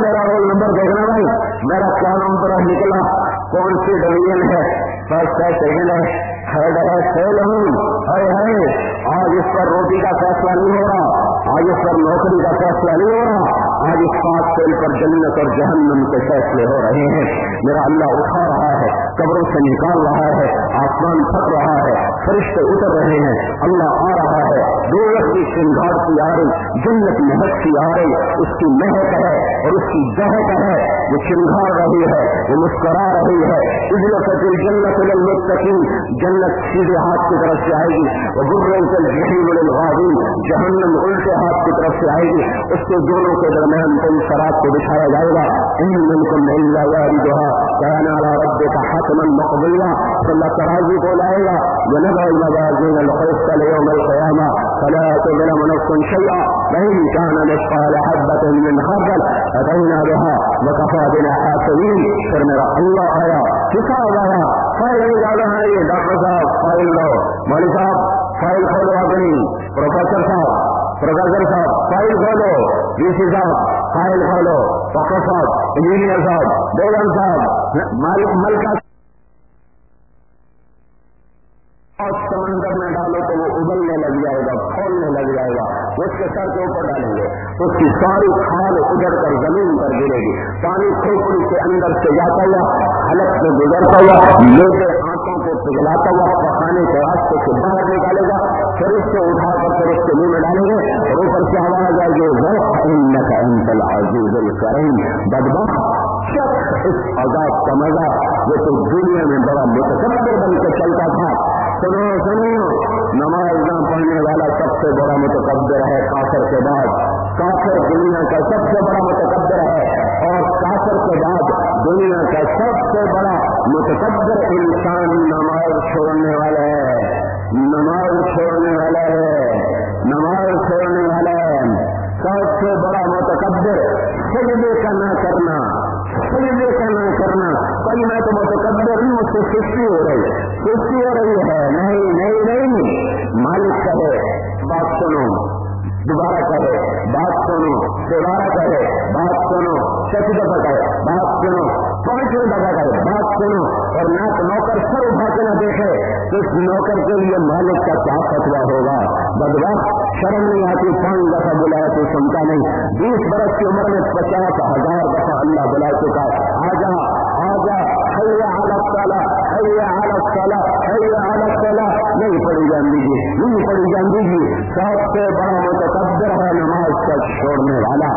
میرا رول نمبر دیکھنا بھائی. میرا کیا نمبر نکلا؟ کون سی ڈویژن ہے؟ فرسٹ ہے سیکنڈ ہے۔ تھرڈ ہے فیل ہوں۔ ہے آج اس پر روٹی کا فیصلہ نہیں ہو رہا۔ آج اس پر نوکری کا فیصلہ نہیں ہو رہا۔ آج اس پانچ فیل پر جنت اور جہنم کے فیصلے ہو رہے ہیں۔ میرا اللہ اٹھا رہا ہے۔ قبروں سے نکال رہا ہے۔ آسمان تھک رہا ہے۔ فرشتے اتر رہے ہیں۔ اللہ آ رہا ہے۔ دو کی سنگھار کی آ رہی۔ جنت مہک کی آ رہی۔ اس کی مہک ہے اور اس کی دہک ہے۔ وہ سنگھار رہی ہے وہ مسکرا رہی ہے اس اجلت جنت المتقین جنت سیدھے ہاتھ کی طرف سے آئے گی، وہ برے سے جہیم الغابین جہنم الٹے ہاتھ کی طرف سے آئے گی، اس کے دونوں کے درمیان کوئی شراب کو بچھایا جائے گا۔ ان من کو نہیں لگا جو ہے کہنا رب کا حتما مقبولا اللہ ترازی کو لائے گا۔ ونضع الموازين القسط ليوم القيامة فلا تظلم نفس شيئا وإن كان مثقال حبة من خردل أتينا بها وكفى بنا حاسبين. پھر میرا اللہ آیا حساب آیا فائل زیادہ ہے یہ ڈاکٹر صاحب فائل لو مولوی صاحب فائل کھولو اپنی پروفیسر صاحب پروفیسر صاحب. فائل کھولو ڈی سی صاحب. فائل کھولو ڈاکٹر صاحب. انجینئر صاحب بیگم صاحب. ملکہ اور سمندر سر کے اوپر ڈالیں گے اس کی ساری کھال اجڑ کر زمین پر گرے گی۔ پانی کھوپڑی کے اندر سے جاتا ہوا، حلق سے گزرتا ہوا لوٹے آنکھوں کو پگلاتا ہوا پکانے کے راستے سے باہر نکالے گا۔ پھر اس سے اٹھا کر پھر اس کے منہ میں ڈالیں گے۔ اور اوپر سے آواز آئے گی انتل عزیز الکریم بدبخ اس عذاب کا مزہ جو تو دنیا میں بڑا متکبر بن کے چلتا تھا۔ سنو سنو۔ نماز نہ پڑھنے والا سب سے بڑا متقبر ہے، کافر کے بعد۔ کافر دنیا کا سب سے بڑا متقبر ہے۔ اور کافر کے بعد دنیا کا سب سے بڑا متقبر انسان نماز چھوڑنے والا ہے۔ نماز چھوڑنے والا ہے۔ نماز چھوڑنے والا ہے۔ سب سے بڑا متقدر سجدے کا نہ کرنا، سجدے کا نہ کرنا۔ کل میں تو متقبر ہوں مجھ سے سستی ہو رہی ہے۔ سستی ہو رہی ہے۔ نہیں نہیں نہیں۔ مالک کہے، بات سنو۔ دوبارہ کہے، بات سنو۔ دوبارہ کہے، بات سنو۔ چھٹی دفعہ کہے، بات سنو۔ پانچویں دفعہ کہے، بات سنو۔ اور نہ نوکر سر اٹھا کے نہ دیکھے تو اس نوکر کے لیے مالک کا کیا فتوا ہوگا۔ بدوا شرم نہیں آتی پانچ دفعہ بلایا تو سنتا نہیں۔ بیس برس کی عمر میں پچاس ہزار دفعہ اللہ بلا چکا آ جا آ جا۔ حالت سالا حالت سالا حالت سالا نہیں پڑی جان دیجیے نہیں پڑی جان دیجیے سب سے بڑا مطلب متقدر ہے نماز کا چھوڑنے والا.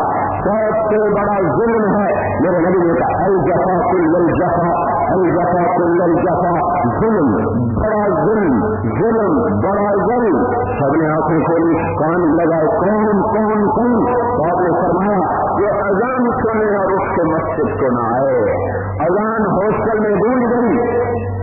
سب سے بڑا ظلم ہے. میرے نبی نے کہا، الجفا کل الجفا الجفا کل الجفا. ظلم، بڑا ظلم ظلم، بڑا ظلم. سب نے آنکھیں کھولی، کان لگائے، کون کون کون؟ آپ نے فرمایا، یہ اذان سنے اور اس کے مسجد کو نہ آئے. اذان ہاسٹل میں گونج گئی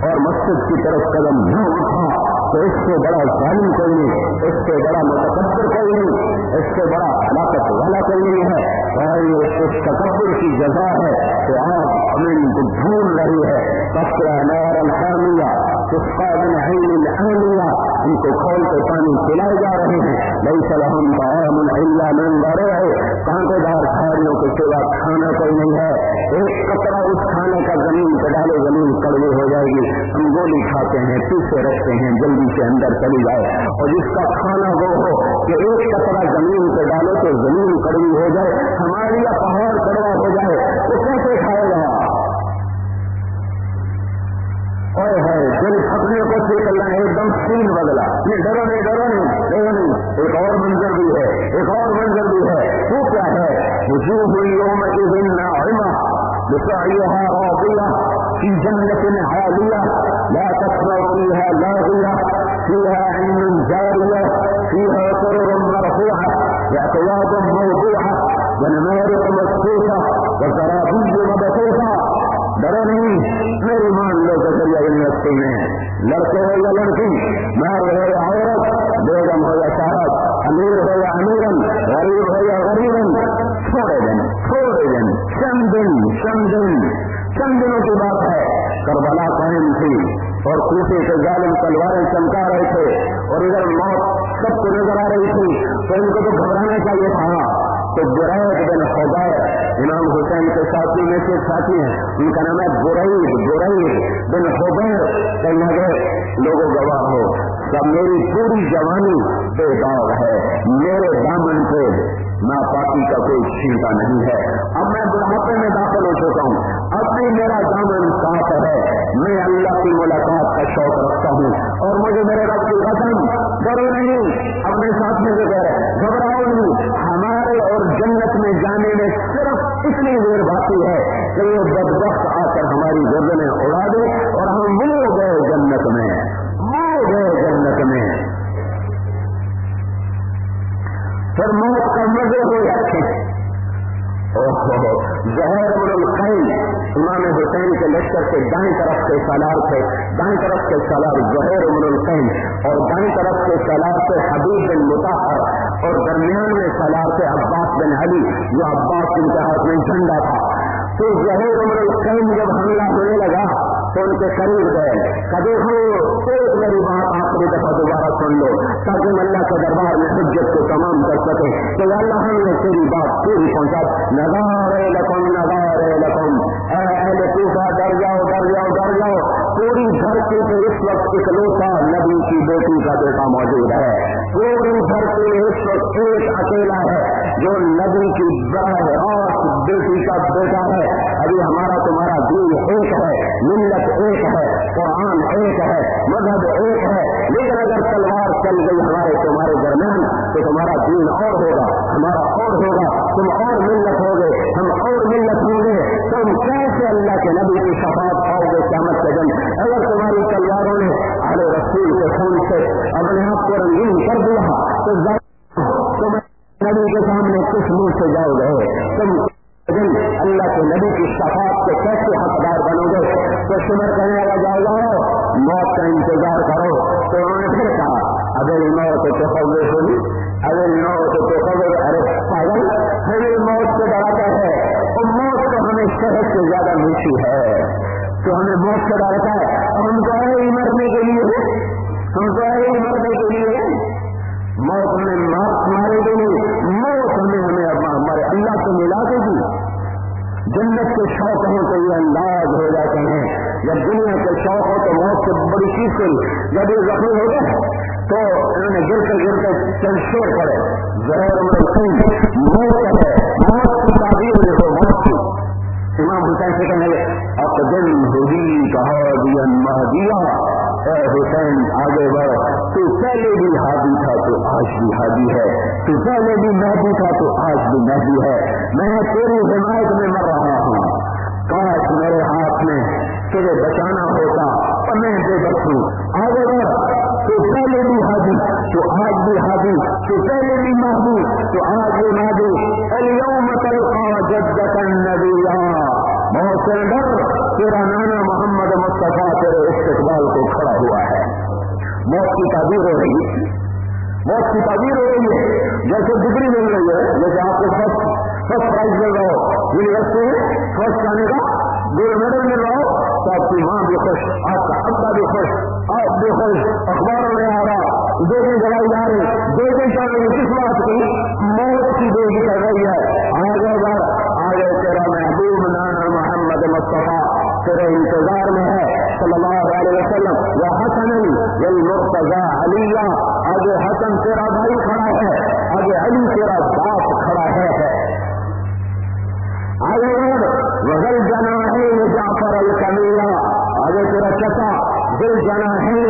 اور مسجد کی طرف قدم نہ اٹھا تو اس سے بڑا ظالم کوئی نہیں، اس سے بڑا متقبر کوئی نہیں، اس سے بڑا ہلاکت والا کوئی نہیں ہے۔ اور اس تکبر کی جگہ ہے تو آپ امین کو ڈھونڈ رہی ہے۔ کپڑا نور الحامیہ اس قابل عین الحامیہ، ان کو کھول کے پانی پلائے جا رہے ہیں نئی سلام کا امن اللہ من رہے کانٹے دار کھاڑیوں کے سوا کھانا کوئی نہیں ہے۔ ایک کپڑا اس کھانے کا زمین پہ زمین کڑوی ہو جائے گی۔ ہم گولی کھاتے ہیں پیسے رکھتے ہیں، جلدی سے اندر چلی جائے۔ اور جس کا کھانا وہ ہو کہ ایک کپڑا زمین پہ ڈالو تو زمین کڑوی ہو جائے ہماری یا پہاڑ کڑوا ہو جائے۔ تو کیسے کھائے گا؟ اور ہے دل پھٹنے کو سیکھ رہا ہے، ایک دم سین بدلا۔ یہ ڈرو نہیں ڈرو نہیں ڈرو نہیں۔ ایک اور منظر بھی ہے، ایک اور منظر بھی ہے۔ وہ کیا ہے؟ جو ہوئی یوم کی دن نہ في جنة عالية. لا تسمع فيها لاغية. فيها علم جارية. فيها سرر مرفوعة. واعتياض موضوعة. ونمارق مصفوفة وزرابي مبثوثة. ڈرو میری مان لو ذریعہ یونیورسٹی میں لڑکے ہو یا لڑکی مار ہو یا عورت؟ بیگم ہو یا صاحب امیر ہو یا امیرن غریب ہو یا غریبن چھوڑے دن اور کوفے کے ظالم تلواریں چمکا رہے تھے اور ادھر موت سب کو نظر آ رہی تھی، تو ان کو تو گھبرانا چاہیے تھا۔ تو برائے بن خدائے امام حسین کے ساتھی میں سے ساتھی ہیں۔ ان کا نام ہے برئی برئی بن خبیر کہیں گے لوگوں گواہ ہو سب میری پوری جوانی بے داغ ہے، میرے دامن پہ ناپاکی کا کوئی چھینٹا نہیں ہے۔ اب میں بڑھاپے میں داخل ہو چکا ہوں۔ اب بھی میرا دامن صاف ہے۔ میں اللہ کی ملاقات کا شوق رکھتا ہوں۔ اور مجھے میرے رب کی قدم ڈرو نہیں، اپنے ساتھ میں جو گھبراؤ نہیں۔ ہمارے اور جنت میں جانے میں صرف اتنی دیر باقی ہے کہ یہ بدبخت آ کر ہماری گردنیں اڑا دے اور ہم مل گئے جنت میں مل گئے جنت میں پھر موت کا مزے ہو جاتے زہر القین امام حسین کے لشکر کے دائیں طرف کے سالار تھے۔ دائیں طرف کے سالار زہر امر القین اور دائیں طرف کے سالار سے حبیب بن متاثر اور درمیان میں سالار سے عباس بن علی۔ جو عباس ان کے ہاتھ میں جھنڈا تھا۔ تو زہر عمر القین جب حملہ ہونے لگا۔ تو ان کے قریب گئے۔ کبھی ہم ایک میری بات آخری دفعہ دوبارہ سن لو، تاکہ اللہ کے دربار میں حجت کو تمام کر سکے تو اللہ ہم نے تیری بات پوری پہنچا نظارے لکم نظارے لکم۔ اہل کوفہ، ڈر جاؤ ڈر جاؤ ڈر جاؤ۔ پوری دھرتی پہ اس وقت اکلوتا نبی کی بیٹی کا بیٹا موجود ہے۔ پوری دھرتی میں اس وقت ایک اکیلا ہے، جو نبی کی براہ راست بیٹی کا بیٹا ہے، ابھی ہمارا تمہارا دین ایک ہے، ملت ایک ہے، قرآن ایک ہے، مذہب ایک ہے، لیکن اگر تلوار چل گئی ہمارے تمہارے درمیان، تو تمہارا دین اور ہوگا، ہمارا اور ہوگا، تم اور ملت ہوگے، ہم اور ملت ہوں گے۔ تم کیسے اللہ کے نبی کی شفاعت پاؤ گے قیامت کے دن اگر تمہاری تلواروں نے ارے رسول کے خون سے اپنے آپ کو رنگین کر دیا تو تم نبی کے سامنے کس منہ سے جاؤ گے۔ تم دن اللہ کے نبی کی شفاعت کے کیسے حقدار بنو گے؟ تو سمر کرنے لگا جاؤ جاؤ موت کا انتظار کرو۔ تو انہوں نے پھر کہا اگر موت تو خبر ہوئی، اگر موت تو خبر ارے پاگل، پھر موت سے ڈراتا ہے۔ اور موت تو ہمیں شہر سے زیادہ میٹھی ہے۔ تو ہمیں موت سے ڈالتا ہے۔ اور ہم کو آئے مرنے کے لیے ہم کو آئے مرنے کے لیے موت میں مارے گے نہیں۔ موت ہمیں ہمیں ہمارے اللہ سے ملا دے گی۔ جنت کے شوق ہوں تو یہ انداز ہو جاتے ہیں۔ جب دنیا کے شوق ہو تو موت سے بڑی چیز سے جب یہ زخمی ہو گئے تو انہوں نے گر کر گر کر چند شور پڑے۔ زہر میں موت ہے۔ اقدم کہا دیا مہدیا اے حسین، آگے بڑھ تو پہلے بھی ہادی تھا تو آج بھی ہادی ہے. تو پہلے بھی مہدی تھا تو آج بھی مہدی ہے. میں تیری حمایت میں مر رہا ہوں. کاش میرے ہاتھ میں تجھے بچانا ہوتا اور میں بے بس ہوں. آگے بڑھ. تو پہلے بھی حاضی تو آج بھی حاضی تو پہلے بھی محبوب تو آج بھی محبوب اليوم تلقا جدتا نبیا بہت سے تیرا نانا محمد مصطفیٰ تیرے استقبال کو کھڑا ہوا ہے۔ موت کی تعبیر ہو رہی ہے۔ موت کی تعبیر ہو رہی ہے۔ جیسے ڈگری مل رہی ہے، جیسے آپ کو فرسٹ فرسٹ پرائز مل رہا ہو۔ یونیورسٹی میں فرسٹ آنے کا، گولڈ میڈل مل رہا ہو۔ تو آپ کی ماں بھی خوش، آپ کا ابا بھی خوش، آپ بھی خوش۔ اخباروں میں آ رہا، دو دن جگائی جا رہی، دو دن چل رہی، کس بات کی؟ موت کی دے کر رہی ہے۔ آگے بڑھ، آگے تیرا محبوب نانا محمد مصطفیٰ۔ تیرے انتظار میں ہے۔ صلی اللہ علیہ وسلم، یا حسن مرتضا علی آگے حسن تیرا بھائی کھڑا ہے آگے علی تیرا باپ کھڑا ہے۔ آگے وغل جنا ہے جعفر الکمیلا آگے تیرا چچا دل جنا ہے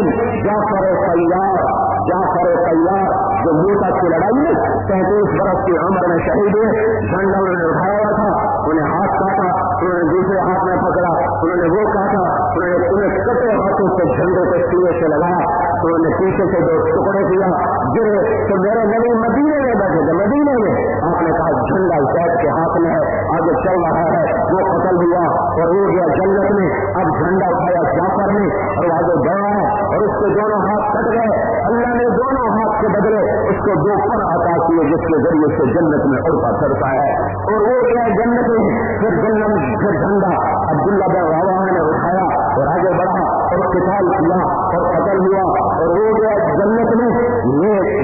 جعفر تیار جعفر تیار جو موٹا کی لڑائی میں پینتیس برس کی عمر میں شہید ہوئے جھنڈا انہوں نے اٹھایا ہوا تھا۔ انہیں ہاتھ کاٹا، انہوں نے دوسرے ہاتھ میں پکڑا، انہوں نے وہ کاٹا، انہوں نے انہیں کٹے ہاتھوں سے جھنڈے کے سیرے سے لگایا، انہوں نے پیچھے سے دو ٹکڑے کیا، گرے تو میرے نبی مدینے میں بیٹھے تھے، مدینے میں۔ آپ نے کہا جھنڈا زید کے ہاتھ میں ہے، آگے چل رہا ہے۔ وہ قتل ہوا اور وہ گیا جنت میں اب جھنڈا اٹھایا جعفر نے اور آگے گیا اور اس کے دونوں ہاتھ کٹ گئے۔ اللہ نے دونوں ہاتھ کے بدلے اس کو دو پر عطا کیے جس کے ذریعے سے جنت میں اڑتا چڑھتا ہے۔ اور وہ گیا جنت میں پھر جنت پھر جھنڈا عبداللہ بن راوا نے اٹھایا اور آگے بڑھا اور کتاب کیا اور قتل ہوا۔ اور وہ گیا جنت میں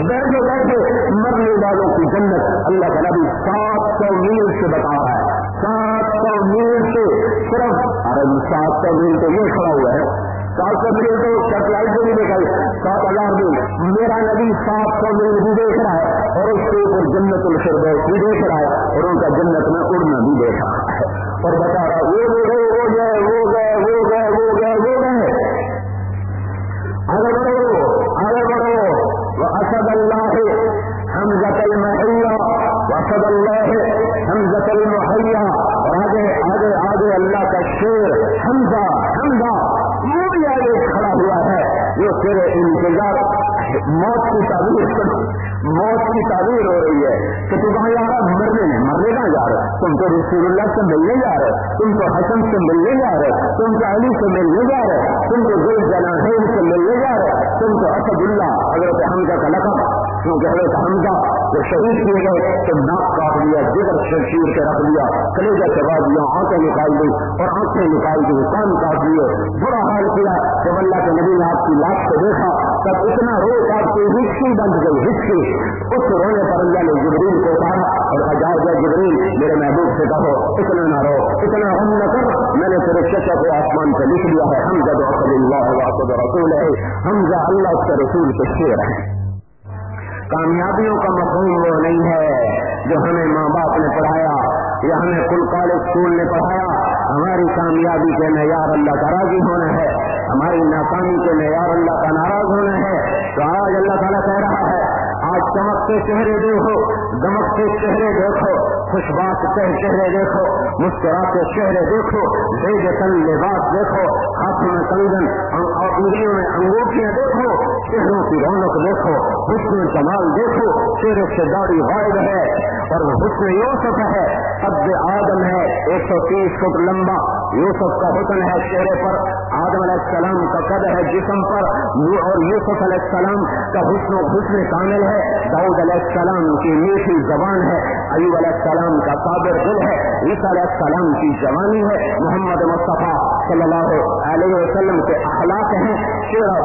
بیٹھے بیٹھے مرنے والوں کی جنت اللہ کا نبی سات سو میل سے بتا رہا ہے۔ سات اور میل سے صرف ارے سات کا میل تو یہ کھڑا ہوا ہے۔ سات کا میل تو سیٹلائٹ سے بھی دیکھا سات ہزار میل میرا نبی سات سو میل بھی دیکھ رہا ہے اور اس کے اوپر جنت الفردوس بھی دیکھ رہا ہے اور ان کا جنت میں اڑنا بھی دیکھ رہا ہے۔ اور بتا رہا وہ گئے وہ گئے وہ گئے وہ گئے وہ گئے وہ گئے۔ سے ملنے جا رہے تم تو حسن سے ملنے جا رہے تم تو علی سے ملنے جا رہے تم تو دل جناحین سے ملنے جا رہے تم تو اسد اللہ حضرت حمزہ کا لقب۔ کیونکہ حضرت حمزہ جو شہید کیے گئے، تو ناک کاٹ لیا، جگر شمشیر کے رکھ لیا کلیجا چبا دیا آنکھیں نکال دی اور آنکھیں نکال دی کان کاٹ دیے برا حال کیا، جب اللہ کے نبی نے آپ کی لاش کو دیکھا تب اتنا رو آپ کی ہسٹری بن گئی ہسٹری اس رونے پر اللہ نے جبریل کو کہا، اور جاؤ جائے جبریل، میرے محبوب سے کہو، اتنا نہ رو، اتنا ہم نہ کر۔ میں نے تیرے چچا کو آسمان سے لکھ دیا ہے، ہم جب اللہ واسد رسول ہے ہم جا اللہ کے رسول کے شیر ہیں۔ کامیابیوں کا مفہوم وہ نہیں ہے جو ہمیں ماں باپ نے پڑھایا، یا ہمیں کل کالج اسکول نے پڑھایا۔ ہماری کامیابی کے معیار اللہ کا راضی ہونا ہے۔ ہماری ناکامی کے معیار اللہ کا ناراض ہونا ہے، تو آج اللہ تعالیٰ کہہ رہا ہے، آج چمکتے چہرے دیکھو دمکتے چہرے دیکھو، خوش بات چہرے دیکھو مسکراتے چہرے دیکھو بے جتن لباس دیکھو ہاتھوں میں کنگن اور انگلیوں میں انگوٹیاں دیکھو، چہروں کی رونق دیکھو، حسن کمال دیکھو چہرے سے داڑھی غائب ہے، اور حسن یوسف ہے قد آدم ہے، ایک سو تیس فٹ لمبا، یوسف کا حسن ہے چہرے پر آدم علیہ السلام کا قد ہے جسم پر اور یوسف علیہ السلام کا حسن و حسن کامل ہے۔ داؤد علیہ السلام کی میٹھی زبان ہے، ایوب علیہ السلام کا صابر دل ہے، عیسیٰ علیہ السلام کی جوانی ہے۔ محمد مصطفیٰ صلی اللہ علیہ وسلم کے اخلاق ہیں۔ چہرہ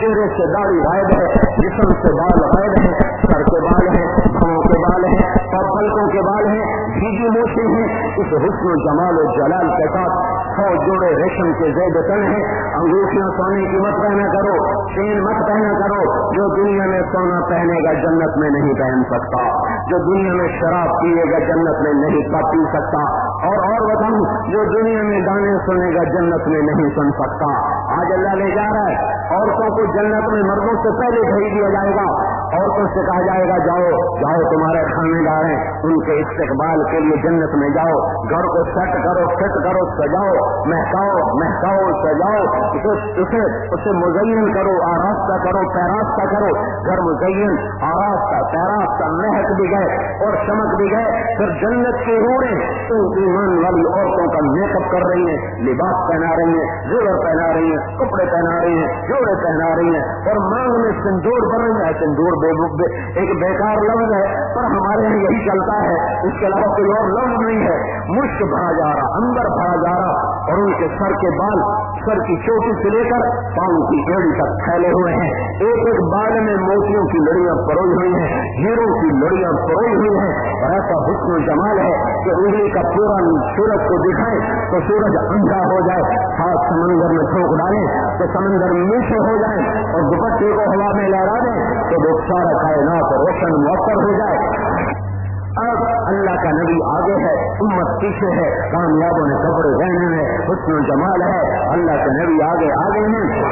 چہرے سے داڑھی غائب ہے، جسم سے بال غائب ہے سر کے بال ہیں۔ کے بال ہیں، بھیگی موسی ہیں، اس حسن و جمال و جلال کے ساتھ سو جوڑے ریشم کے زید تن ہیں۔ انگوٹھیاں سونے کی مت پہنا کرو، چین مت پہنا کرو۔ جو دنیا میں سونا پہنے گا جنت میں نہیں پہن سکتا۔ جو دنیا میں شراب پیے گا جنت میں نہیں پی سکتا۔ اور اور بتاؤں جو دنیا میں گانے سنے گا جنت میں نہیں سن سکتا۔ آج اللہ لے جا رہا ہے، عورتوں کو جنت میں مردوں سے پہلے بھیج دیا جائے گا۔ عورتوں سے کہا جائے گا، جاؤ جاؤ تمہارے خانے دار ہیں ان کے استقبال کے لیے جنت میں جاؤ، گھر کو سیٹ کرو، فٹ کرو، سجاؤ، مہکاؤ مہکاؤ، سجاؤ، اسے اسے مزین کرو، آراستہ کرو، پیراستہ کرو، گھر مزین، آراستہ، پیراستہ، مہک بھی گئے اور چمک بھی گئے، پھر جنت کی روڑے تو ایمان والی عورتوں کا میک اپ کر رہی ہیں، لباس پہنا رہی ہیں، زیور پہنا رہی ہیں، کپڑے پہنا رہی ہیں، جوڑے پہنا رہی ہیں اور مانگ میں سندور بن رہی ہے سندور بے بے ایک بیکار لفظ ہے، پر ہمارے یہاں یہی چلتا ہے۔ اس کے علاوہ کوئی اور لفظ نہیں ہے۔ مشک بھرا جا رہا، اندر بھرا جا رہا اور ان کے سر کے بال سر کی چوٹی سے لے کر پاؤں کی ایڑی تک پھیلے ہوئے ہیں۔ ایک ایک بال میں موتیوں کی لڑیاں پروئی ہوئی ہیں ہیروں کی لڑیاں پروئی ہوئی ہیں۔ اور ایسا حسن و جمال ہے کہ انگلی کا پورا سورج کو دکھائے تو سورج اندھا ہو جائے۔ ہاتھ سمندر میں تھوک ڈالے تو سمندر میٹھے ہو جائے اور دوپٹے کو ہوا میں لہرا دیں تو وہ سارا کائنات روشن مؤثر ہو جائے۔ اب اللہ کا نبی آگے ہے، امت پیچھے ہے کامیابوں نے کپڑے رہنے ہیں حسن و جمال ہے۔ اللہ کے نبی آگے آگے ہیں۔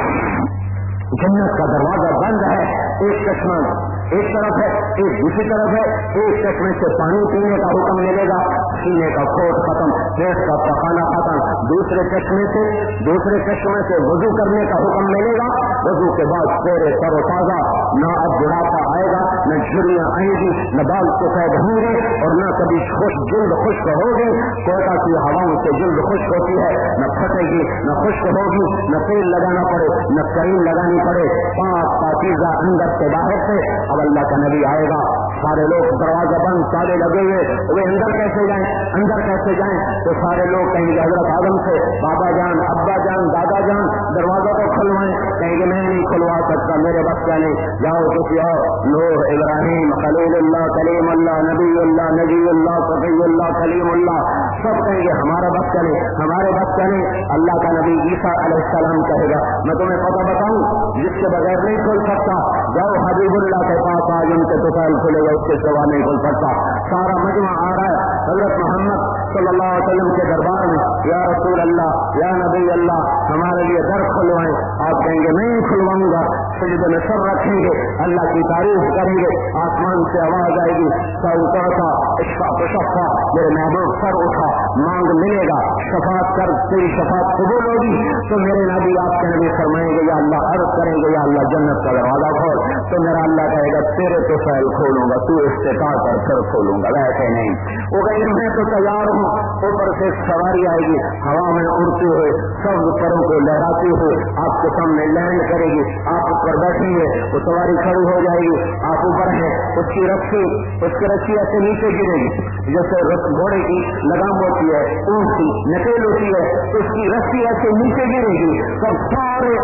جنت کا دروازہ بند ہے۔ ایک چشمہ ایک طرف ہے، ایک دوسری طرف ہے۔ ایک چشمے سے پانی پینے کا حکم ملے گا۔ پینے کا کوٹ ختم، گیس کا پکانا ختم۔ دوسرے چشمے سے، دوسرے چشمے سے وضو کرنے کا حکم ملے گا۔ وضو کے بعد پورے تر و تازہ، نہ اب بڑھاپا آئے گا، نہ جھڑیاں آئیں گی، نہ بال سفید ہوں گے اور نہ کبھی خوش جلد خشک ہوگی۔ کوئٹہ کی ہواؤں سے جلد خشک ہوتی ہے، نہ پھٹے گی، نہ خشک ہوگی، نہ تیل لگانا پڑے، نہ کریم لگانی پڑے۔ پانچ پاکیزہ اندر سے باہر سے اب اللہ کا نبی آئے گا۔ سارے لوگ دروازہ بند، تالے لگے ہوئے، وہ اندر کیسے جائیں؟ اندر کیسے جائیں؟ تو سارے لوگ کہیں گے، حضرت آدم سے، بابا جان، ابا جان، دادا جان، دروازہ کو کھلوائیں۔ کہیں گے، میں نہیں کھلوا سکتا، میرے بچہ نہیں جاؤ کسی اور لوگ ابراہیم، خلیل اللہ، کلیم اللہ، نبی اللہ نبی اللہ، صفی اللہ کلیم اللہ۔ سب کہیں گے ہمارا بچہ نہیں ہمارے بچہ نہیں اللہ کا نبی عیسیٰ علیہ السلام کہے گا۔ میں تمہیں پتہ بتاؤں، جس کے بغیر نہیں کھل سکتا۔ جاؤ حبیب اللہ کے پاس آج ان کے دوپہر کھلے گا اس کے سوا نہیں کھل سکتا۔ سارا مجمع آ رہا ہے۔ حضرت محمد صلی اللہ علیہ وسلم کے دربار میں، یا رسول اللہ، یا نبی اللہ، ہمارے لیے در کھلوائیں۔ آپ کہیں گے، نہیں کھلواؤں گا۔ سجد میں سر رکھیں گے۔ اللہ کی تعریف کریں گے۔ آسمان سے آواز آئے گی۔ سر اترتا اشفا شفا میرے محبوب، سر اٹھا۔ مانگ ملے گا۔ شفاعت کر، تیری شفاعت قبول ہوگی۔ تو میرے نبی، آپ کے نبی فرمائیں گے، یا اللہ، عرض کریں گے، یا اللہ، جنت کا دروازہ کھول۔ تو میرا اللہ کہے گا، تیرے تو فیل کھولوں گا۔ تو استطاع کر پھر کھولوں گا ویسے نہیں۔ وہ کہیں میں تو تیار ہوں، اوپر سے سواری آئے گی، ہوا میں اڑتے ہوئے سب پروں کو لہراتے ہوئے آپ کے سامنے لینڈ کرے گی۔ آپ اوپر بیٹھیں گے، وہ سواری کھڑی ہو جائے گی۔ آپ اوپر ہیں، اس کی رسی، اس کی رسی ایسے نیچے گرے گی، جیسے گھوڑے کی لگام ہوتی ہے اونٹ کی نکیل ہوتی ہے، اس کی رسی ایسے نیچے گرے گی۔ سب سارے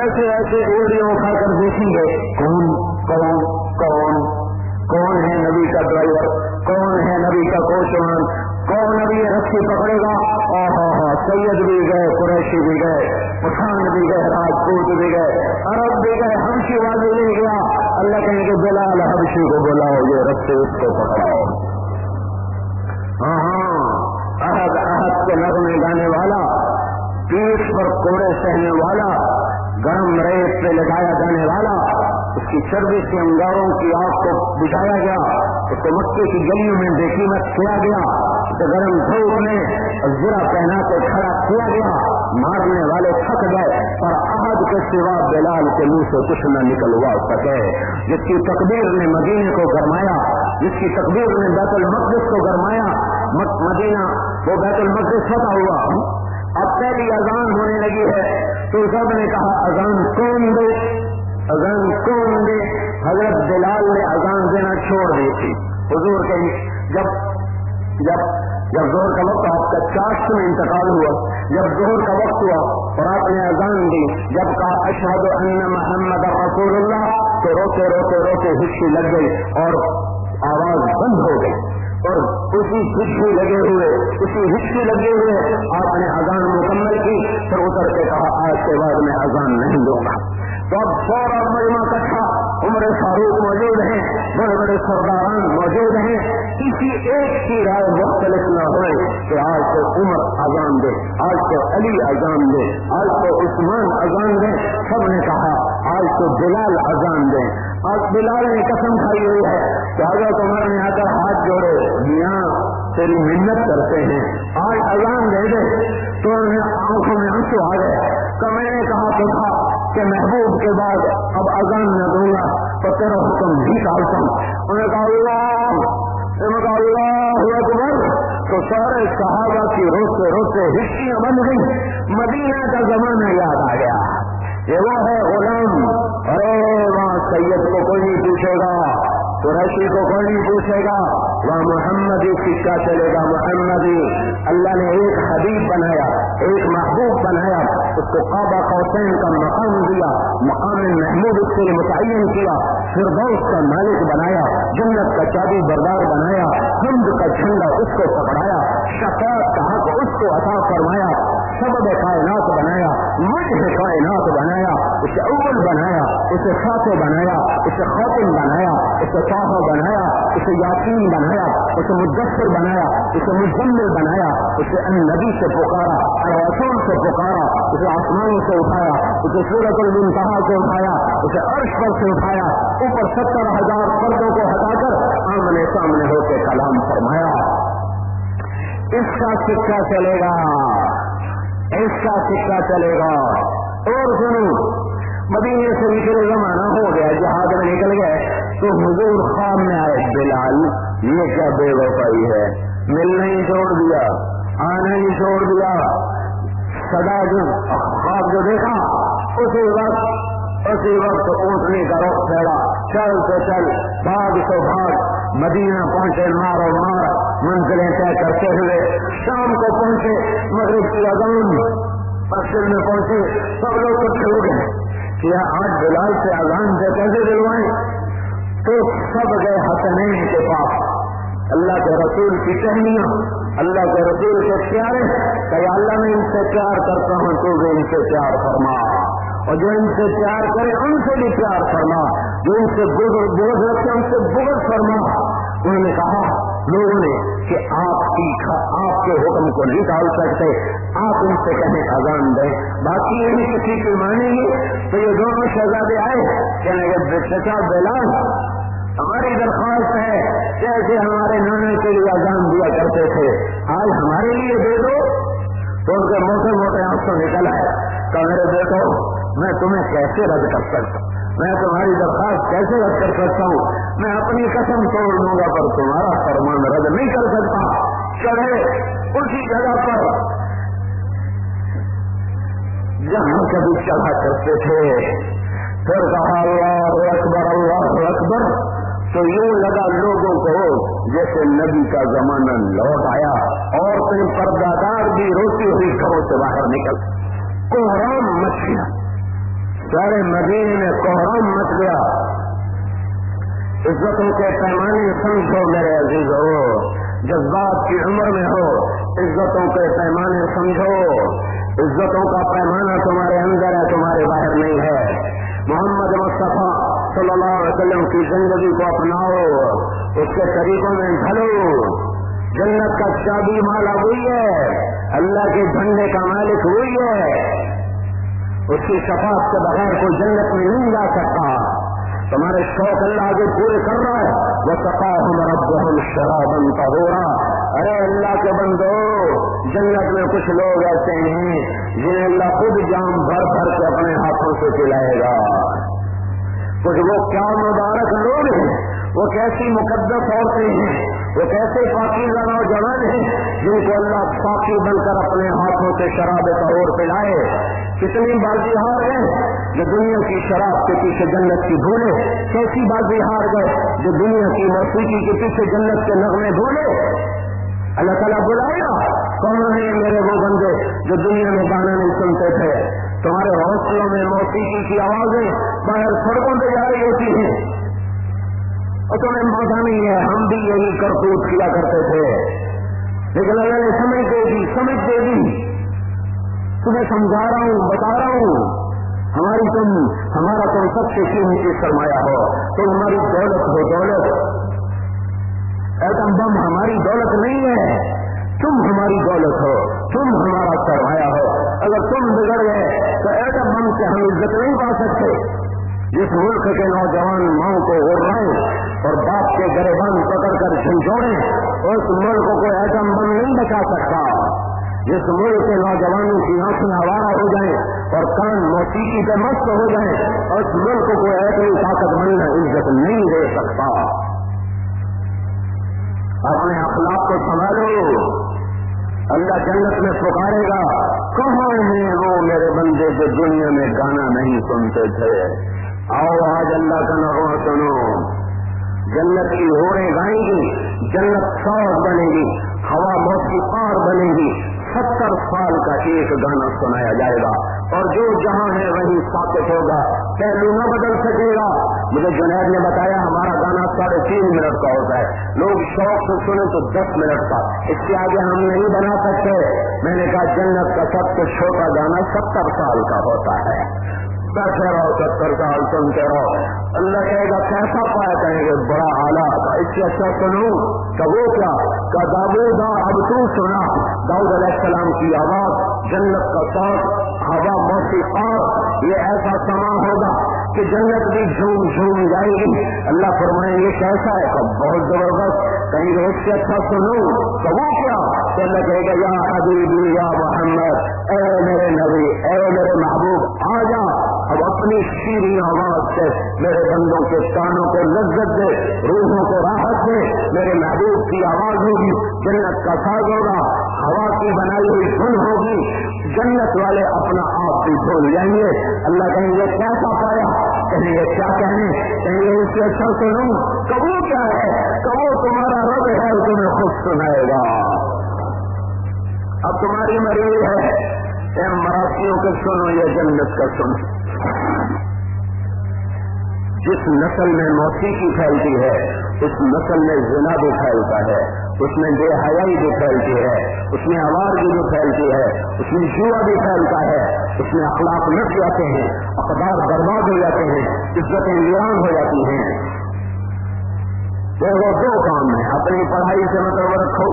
ایسے ایسے اوڑیوں کھا کر دیکھیں گے، کون کون کون کون ہے نبی کا ڈرائیور؟ کون ہے نبی کا کوچوان کون نبی رسی پکڑے گا؟ ہاں سید بھی گئے، قریشی بھی گئے، پٹھان بھی گئے، راجپوت بھی گئے، عرب بھی گئے، ہمشی والے لے گیا۔ اللہ کہیں کہ بلال ہمشی کو بلاؤ، یہ رستے اس کو پکڑاؤ۔ ہاں ہاں عہد عہد کے نغمے گانے والا پیٹ پر کوڑے سہنے والا، گرم ریت پہ لگایا جانے والا اس کی چربی سے انگاروں کی آگ کو بجھایا گیا، اس کو مکے کی گلیوں میں دیکھی میں کیا گیا اسے گرم دھوپ میں ذرا پہنا کے کھڑا کیا گیا، مارنے والے تھک گئے اور عہد کے سوا بلال کے منہ سے کچھ نہ نکلوا سکے جس کی تقدیر نے مدینے کو گرمایا، جس کی تقدیر نے بیت المقدس کو گرمایا مدینہ وہ بیت المقدس فتح ہوا۔ اب پہلی اذان ہونے لگی ہے۔ تو سب نے کہا، اذان کون دے؟ اذان کون دے؟ حضرت بلال نے اذان دینا چھوڑ دی تھی۔ حضور کے جب جب جب زور کا وقت آپ کا چاشت میں انتقال ہوا، جب ظہر کا وقت ہوا اور آپ نے اذان دی، جب کہا، اشہد ان محمد رسول اللہ تو روتے روتے روتے ہچی لگ گئی اور آواز بند ہو گئی۔ اور اسی ہچی لگے ہوئے اسی ہچی لگے ہوئے آپ نے اذان مکمل کی، پھر اتر کے کہا، آج کے بعد میں اذان نہیں دوں گا۔ تو اب سورا مجمع کٹھا عمر فاروق موجود ہیں، بڑے بڑے سرداران موجود ہیں۔ کسی ایک کی رائے مختلف نہ ہوئے کہ آج تو عمر اذان دے، آج تو علی اذان دے، آج تو عثمان اذان دے۔ سب نے کہا، آج تو بلال اذان دے۔ آج بلال نے قسم کھائی ہوئی ہے کہ حضرت عمر نے آ کر ہاتھ جوڑے، میاں، تیری محنت کرتے ہیں، آج اذان دے دے۔ تو آنکھوں میں آنسو آ گئے۔ تو میں نے کہا، تو تھا۔ کہ محبوب کے بعد اب اذان نہ دوں گا تو تیرا حکم بھی ڈالتا ہوں۔ انہیں کہا، اللہ اللہ اکبر، تو سارے صحابہ کی روتے روتے ہسٹیاں بن گئی مدینہ کا زمانہ یاد آ گیا۔ یہ وہ ہے غلام۔ ارے، وہاں سید کو کوئی نہیں پوچھے گا۔ قریشی کو کوئی نہیں پوچھے گا وہ محمد ہی سکا چلے گا محمد؟ اللہ نے ایک حبیب بنایا، ایک محبوب بنایا، اس کو کعبہ قوسین کا مقام دیا، مقام محمود اس کے لیے متعین کیا، فردوس کا مالک بنایا، جنت کا چابی بردار بنایا، حمد کا جھنڈا اس کو پکڑایا، شفاعت کا حق اس کو عطا فرمایا۔ سبب کائنات بنایا مجھ کائنات بنایا، اسے اول بنایا، اسے خاتو بنایا، اسے خاتم بنایا، اسے بنایا، اسے یاسین بنایا، اسے مدثر بنایا، اسے مزمل بنایا، اسے ان نبی سے پکارا رسول سے پکارا، اسے آسمان سے اٹھایا، اسے سورت المنتہا سے اٹھایا، اسے عرش پر سے اٹھایا، اوپر ستر ہزار پردوں کو ہٹا کر آمنے سامنے ہو کے کلام فرمایا۔ اس کا سکہ چلے گا۔ اس کا سکہ چلے گا۔ اور سنو مدینے سے نکلے زمانہ ہو گیا جہاز میں نکل گئے، تو حضور خام میں آئے، بلال، یہ کیا بے وفائی ہے؟ ملنا ہی چھوڑ دیا آنا ہی چھوڑ دیا۔ سدا جو خواب جو دیکھا، اسی وقت اسی وقت اونٹنے کا رخ پھیلا۔ چل تو چل، بھاگ تو بھاگ، مدینہ پہنچے، مارو مار۔ منزلیں طے کرتے ہوئے شام کو پہنچے، مغرب کی اذان مسجد میں پہنچے، سب لوگ کٹھے ہو گئے۔ کیا آج بلال سے اذان سے کیسے دلوائیں۔ تو سب گئے حسنین کے پاس۔ اللہ کے رسول کی کہنیاں اللہ کے رسول کے پیارے۔ کہ اللہ میں ان سے پیار کرتا ہوں، تو بھی ان سے پیار فرما۔ اور جو ان سے پیار کرے، ان سے بھی پیار فرما۔ جو ان سے بوجھ رکھتے ان سے بغض فرما۔ انہوں نے کہا لوگوں نے کہ آپ کی آپ کے حکم کو نہیں ڈال سکتے، آپ ان سے کہیں اذان دیں۔ باقی یہ کسی کی مانیں گے۔ تو یہ دونوں شہزادے آئے، کہنے لگے چچا بلال، ہماری درخواست ہے جیسے ہمارے نانا کے لیے اذان دیا کرتے تھے۔ آج ہمارے لیے دے دو۔ تو ان کے موٹے موٹے آنسو نکل آئے۔ تو میرے بیٹو، میں تمہیں کیسے رد کر سکتا ہوں؟ میں تمہاری درخواست کیسے رد کر سکتا ہوں؟ میں اپنی قسم توڑ دوں گا، پر تمہارا فرمان رد نہیں کر سکتا۔ چڑھے اسی جگہ پر۔ جہاں کبھی چڑھا کرتے تھے، پھر کہا، اللہ اکبر اللہ اکبر۔ تو یوں لگا لوگوں کو جیسے نبی کا زمانہ لوٹ آیا اور پھر پردادار بھی روتی ہوئی گھروں سے باہر نکل۔ کوحرام مچ گیا۔ سارے مدینے میں کوحرام مچ گیا۔ عزتوں کے پیمانے سمجھو میرے عزیز ہو۔ جذبات کی عمر میں ہو۔ عزتوں کے پیمانے سمجھو عزتوں کا پیمانہ تمہارے اندر ہے، تمہارے باہر نہیں ہے۔ محمد مصطفیٰ صلی اللہ علیہ وسلم کی زندگی کو اپناؤ۔ اس کے طریقوں میں ڈھلو۔ جنت کا چابی مالا وہی ہے۔ اللہ کے جھنڈے کا مالک وہی ہے۔ اس کی شفاف کے بغیر کوئی جنت میں نہیں جا سکتا۔ تمہارے شوق اللہ جو پورے کر رہا ہے۔ وہ سفا ہم شراب کا ہو رہا ارے اللہ کے بندو، جنت میں کچھ لوگ ایسے ہیں جنہیں اللہ خود جام بھر بھر کے اپنے ہاتھوں سے پلائے گا۔ کچھ وہ کیا مبارک لوگ ہیں؟ وہ کیسی مقدس عورتیں ہیں؟ وہ کیسے پاکیزہ نوجوان ہیں؟ جن کو اللہ پاکی بن کر اپنے ہاتھوں سے شراب طور پلائے کتنی بازی ہار گئے جو دنیا کی شراب کے پیچھے جنت کی بھولے کیسی بازی ہار گئے جو دنیا کی موسیقی کے پیچھے جنت کے نغمے بھولے اللہ تعالیٰ بلائے گا، کون ہے میرے وہ بندے جو دنیا میں گانا نہیں سنتے تھے؟ تمہارے حوصلوں میں موسیقی کی آوازیں باہر سڑکوں پہ جا رہی ہوتی ہیں۔ اور تمہیں موقع نہیں ہے، ہم بھی یہی کرتوت کیا کرتے تھے۔ لیکن اللہ نے سمجھ دے گی سمجھ دے گی تمہیں سمجھا رہا ہوں، بتا رہا ہوں۔ ہماری تم، ہمارا تم سب سے قیمتی سرمایہ ہو؟ تم ہماری دولت ہو دولت۔ ایٹم بم ہماری دولت نہیں ہے۔ تم ہماری دولت ہو۔ تم ہمارا سرمایہ ہو۔ اگر تم بگڑ گئے، تو ایٹم بم سے ہم عزت نہیں پا سکتے۔ جس ملک کے نوجوان ماؤں کو اڑ رہے اور باپ کے گرے بند پکڑ کر جھنجھوڑے، اس ملک کو ایٹم بم نہیں بچا سکتا۔ جس ملک کے نوجوانوں کی آنکھیں آوارہ ہو جائیں اور کان موسیقی پہ مست ہو جائیں، اس ملک کو ایسی طاقت بننا عزت نہیں دے سکتا۔ اپنے اخلاق کو سنبھالو۔ اللہ جنت میں پکارے گا۔ کہاں ہیں وہ میرے بندے جو دنیا میں گانا نہیں سنتے تھے؟ آؤ آج اللہ کا نغمہ سنو۔ جنت کی ہوڑیں گائیں گی، جنت سوس بنے گی، ہوا موسیقار بنے گی۔ ستر سال کا ایک گانا سنایا جائے گا اور جو جہاں ہے وہی ثابت ہوگا۔ پہلو نہ بدل سکے گا۔ مجھے جنید نے بتایا ہمارا گانا ساڑھے تین منٹ کا ہوتا ہے۔ لوگ شوق سے سنے تو دس منٹ کا۔ اس کے آگے ہم نہیں بنا سکتے۔ میں نے کہا جنت کا سب سے چھوٹا گانا ستر سال کا ہوتا ہے۔ بیٹھے رہو ستر سال سنتے رہو اللہ کہے گا، کیسا پایا کہیں گے بڑا آلہ اس سے اچھا سنوں کہ وہ کیا؟ کہ داود اب تو سنا۔ داؤد علیہ السلام کی آواز، جنت کا ساتھ ہوا موسیقی یہ ایسا سما ہوگا کہ جنت بھی جھوم جھوم جائے گی۔ اللہ فرمائیں گے کیسا ہے؟ تو بہت زبردست۔ کہیں روز سے اچھا سنوں تو وہ کیا؟ تو اللہ کہے گا، یا حبیبی، یا محمد، اے میرے نبی اپنی شیریں آواز سے، میرے بندوں کے کانوں کو لذت دے، روحوں کو راحت دے، میرے محبوب کی آواز ہوگی، جنت کا ساز ہوگا، ہوا کی بنائی ہوئی دھن ہوگی، جنت والے اپنا آپ بھی بھول جائیں گے۔ اللہ کہیں گے کیسا پایا؟ کہیں گے، کیا کہنے؟ کہیں گے، اس سے اچھا سنوں کبو کیا ہے؟ کبو تمہارا رب ہے تمہیں خود سنائے گا۔ اب تمہاری مریض ہے۔ اے مراسیوں کے سنو، یہ جنت کا سنو۔ جس نسل میں موسیقی پھیلتی ہے، اس نسل میں زنا بھی پھیلتا ہے، اس میں بے حیائی بھی پھیلتی ہے، اس میں آوارگی بھی پھیلتی ہے، اس میں جوا بھی پھیلتا ہے، اس میں اخلاق نٹ جاتے ہیں، اقدار برباد ہو جاتے ہیں، عزتیں ویران ہو جاتی ہیں۔ وہ دو کام ہیں، اپنی پڑھائی سے مطلب رکھو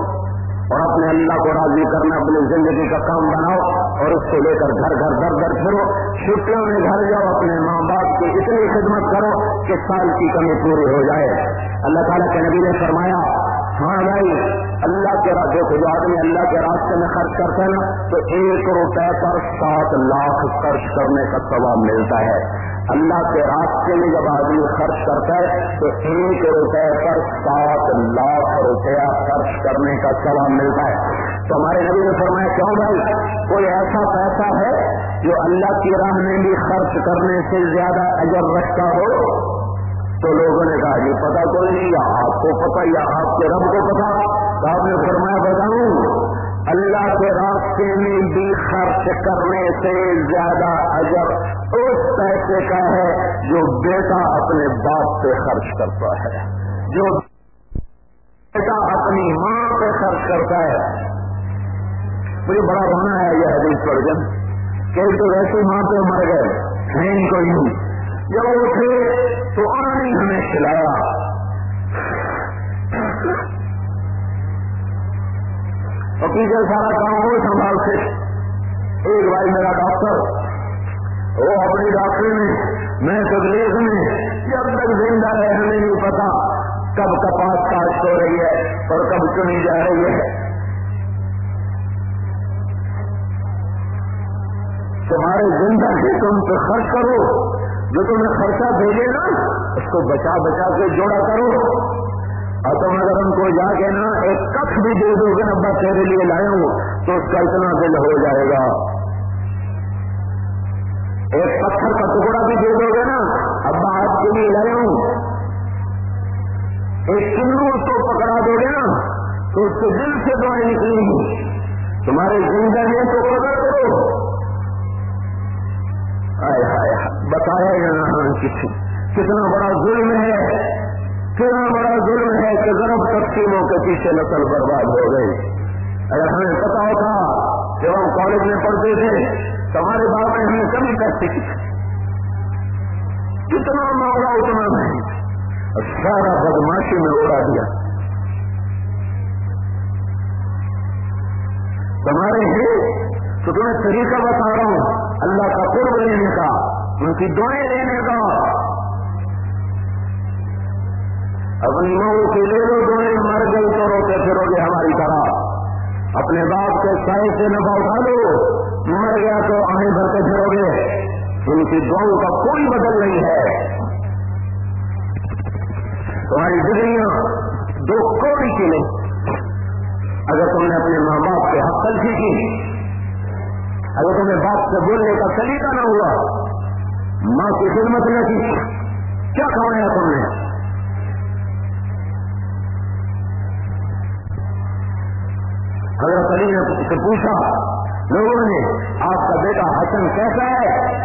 اور اپنے اللہ کو راضی کرنا، اپنی زندگی کا کام بناؤ۔ اور اس کو لے کر گھر گھر در در پھرو چھٹیوں میں گھر جاؤ، اپنے ماں باپ کی اتنی خدمت کرو کہ سال کی کمی پوری ہو جائے۔ اللہ تعالیٰ کے نبی نے فرمایا ہاں بھائی، اللہ کے راستے کو جو آدمی اللہ کے راستے میں خرچ کرتے ہیں نا، تو ایک روپے پر سات لاکھ خرچ کرنے کا ثواب ملتا ہے۔ اللہ کے راستے میں جب آدمی خرچ کرتا ہے، تو ایک روپے پر سات لاکھ روپیہ خرچ کرنے کا ثواب ملتا ہے۔ تو ہمارے نبی نے فرمایا، کیوں بھائی؟ کوئی ایسا پیسہ ہے جو اللہ کی راہ میں بھی خرچ کرنے سے زیادہ اجر رکھتا ہو؟ تو لوگوں نے کہا، یہ پتا کوئی نہیں، یا آپ کو پتا یا آپ کے رب کو پتا تو آپ نے فرمایا، بتاؤں، اللہ کے راستے میں بھی خرچ کرنے سے زیادہ اجر اس پیسے کا ہے جو بیٹا اپنے باپ پہ خرچ کرتا ہے۔ جو بیٹا اپنی ماں پہ خرچ کرتا ہے۔ مجھے بڑا رونا ہے یہ حدیث پڑھ جن کہ تو ویسے ماں پہ مر گئے نہیں کوئی نہیں۔ جب وہ تھے تو آنے ہمیں کھلایا۔ اور پیچھے سارا کام وہ سنبھال سے ایک بھائی میرا ڈاکٹر، وہ اپنی ڈاکٹری میں میں تکلیف میں، جب تک زندہ ہے ہمیں نہیں پتا کب کپاس کاشت ہو رہی ہے اور کب چنی جا رہی ہے۔ تمہارے زندہ سے تم پہ خرچ کرو۔ جو تمہیں خرچہ بھیجے نا اس کو بچا بچا کے جوڑا کرو۔ اور تم اگر ان کو جا کے نا ایک کپ بھی دے دو گے ابا تیرے لیے لائے ہوں، تو اس کا اتنا دل ہو جائے گا۔ ایک پتھر کا ٹکڑا بھی دے دو گے نا، ابا آپ کے لیے لائے ہوں۔ ایک کنو اس کو پکڑا دو گے نا، تو اس کے دل سے دعائیں نکلیں گی۔ تمہارے زندہ ہیں تو قدر کرو۔ بتایا یہاں کسی۔ کتنا بڑا ظلم ہے۔ کتنا بڑا ظلم ہے کہ ضرب تقسیموں کے پیچھے نسل برباد ہو گئی۔ اگر ہمیں پتا ہوتا جب ہم کالج میں پڑھتے تھے تمہارے باپ نے ہمیں کبھی کرتے کی کتنا مانگا اتنا نہیں۔ سارا بدماشی میں اڑا دیا۔ تمہارے ہی تو تمہیں طریقہ بتا رہا ہوں۔ اللہ کا قرب لینے کا۔ ان کی دعائیں لینے کا۔ اپنی مئو کی لے لو دعائیں مر گئی تو روتے پھرو گے ہماری طرح۔ اپنے باپ کے سائے سے نفا اٹھا دو مر گیا تو آئیں بھرتے پھرو گے۔ ان کی دعاؤں کا کوئی بدل نہیں ہے۔ تمہاری ڈگریاں دو کوڑی کی نہیں اگر تم نے اپنے ماں باپ کے حق کل سیکھی اگر تمہیں باپ سے بولنے کا طریقہ نہ ہوا ماں کی خدمت نہ کی۔ کیا کھایا تم نے؟ حضرت علی نے سے پوچھا، لوگوں نے، آپ کا بیٹا حسن کیسا ہے؟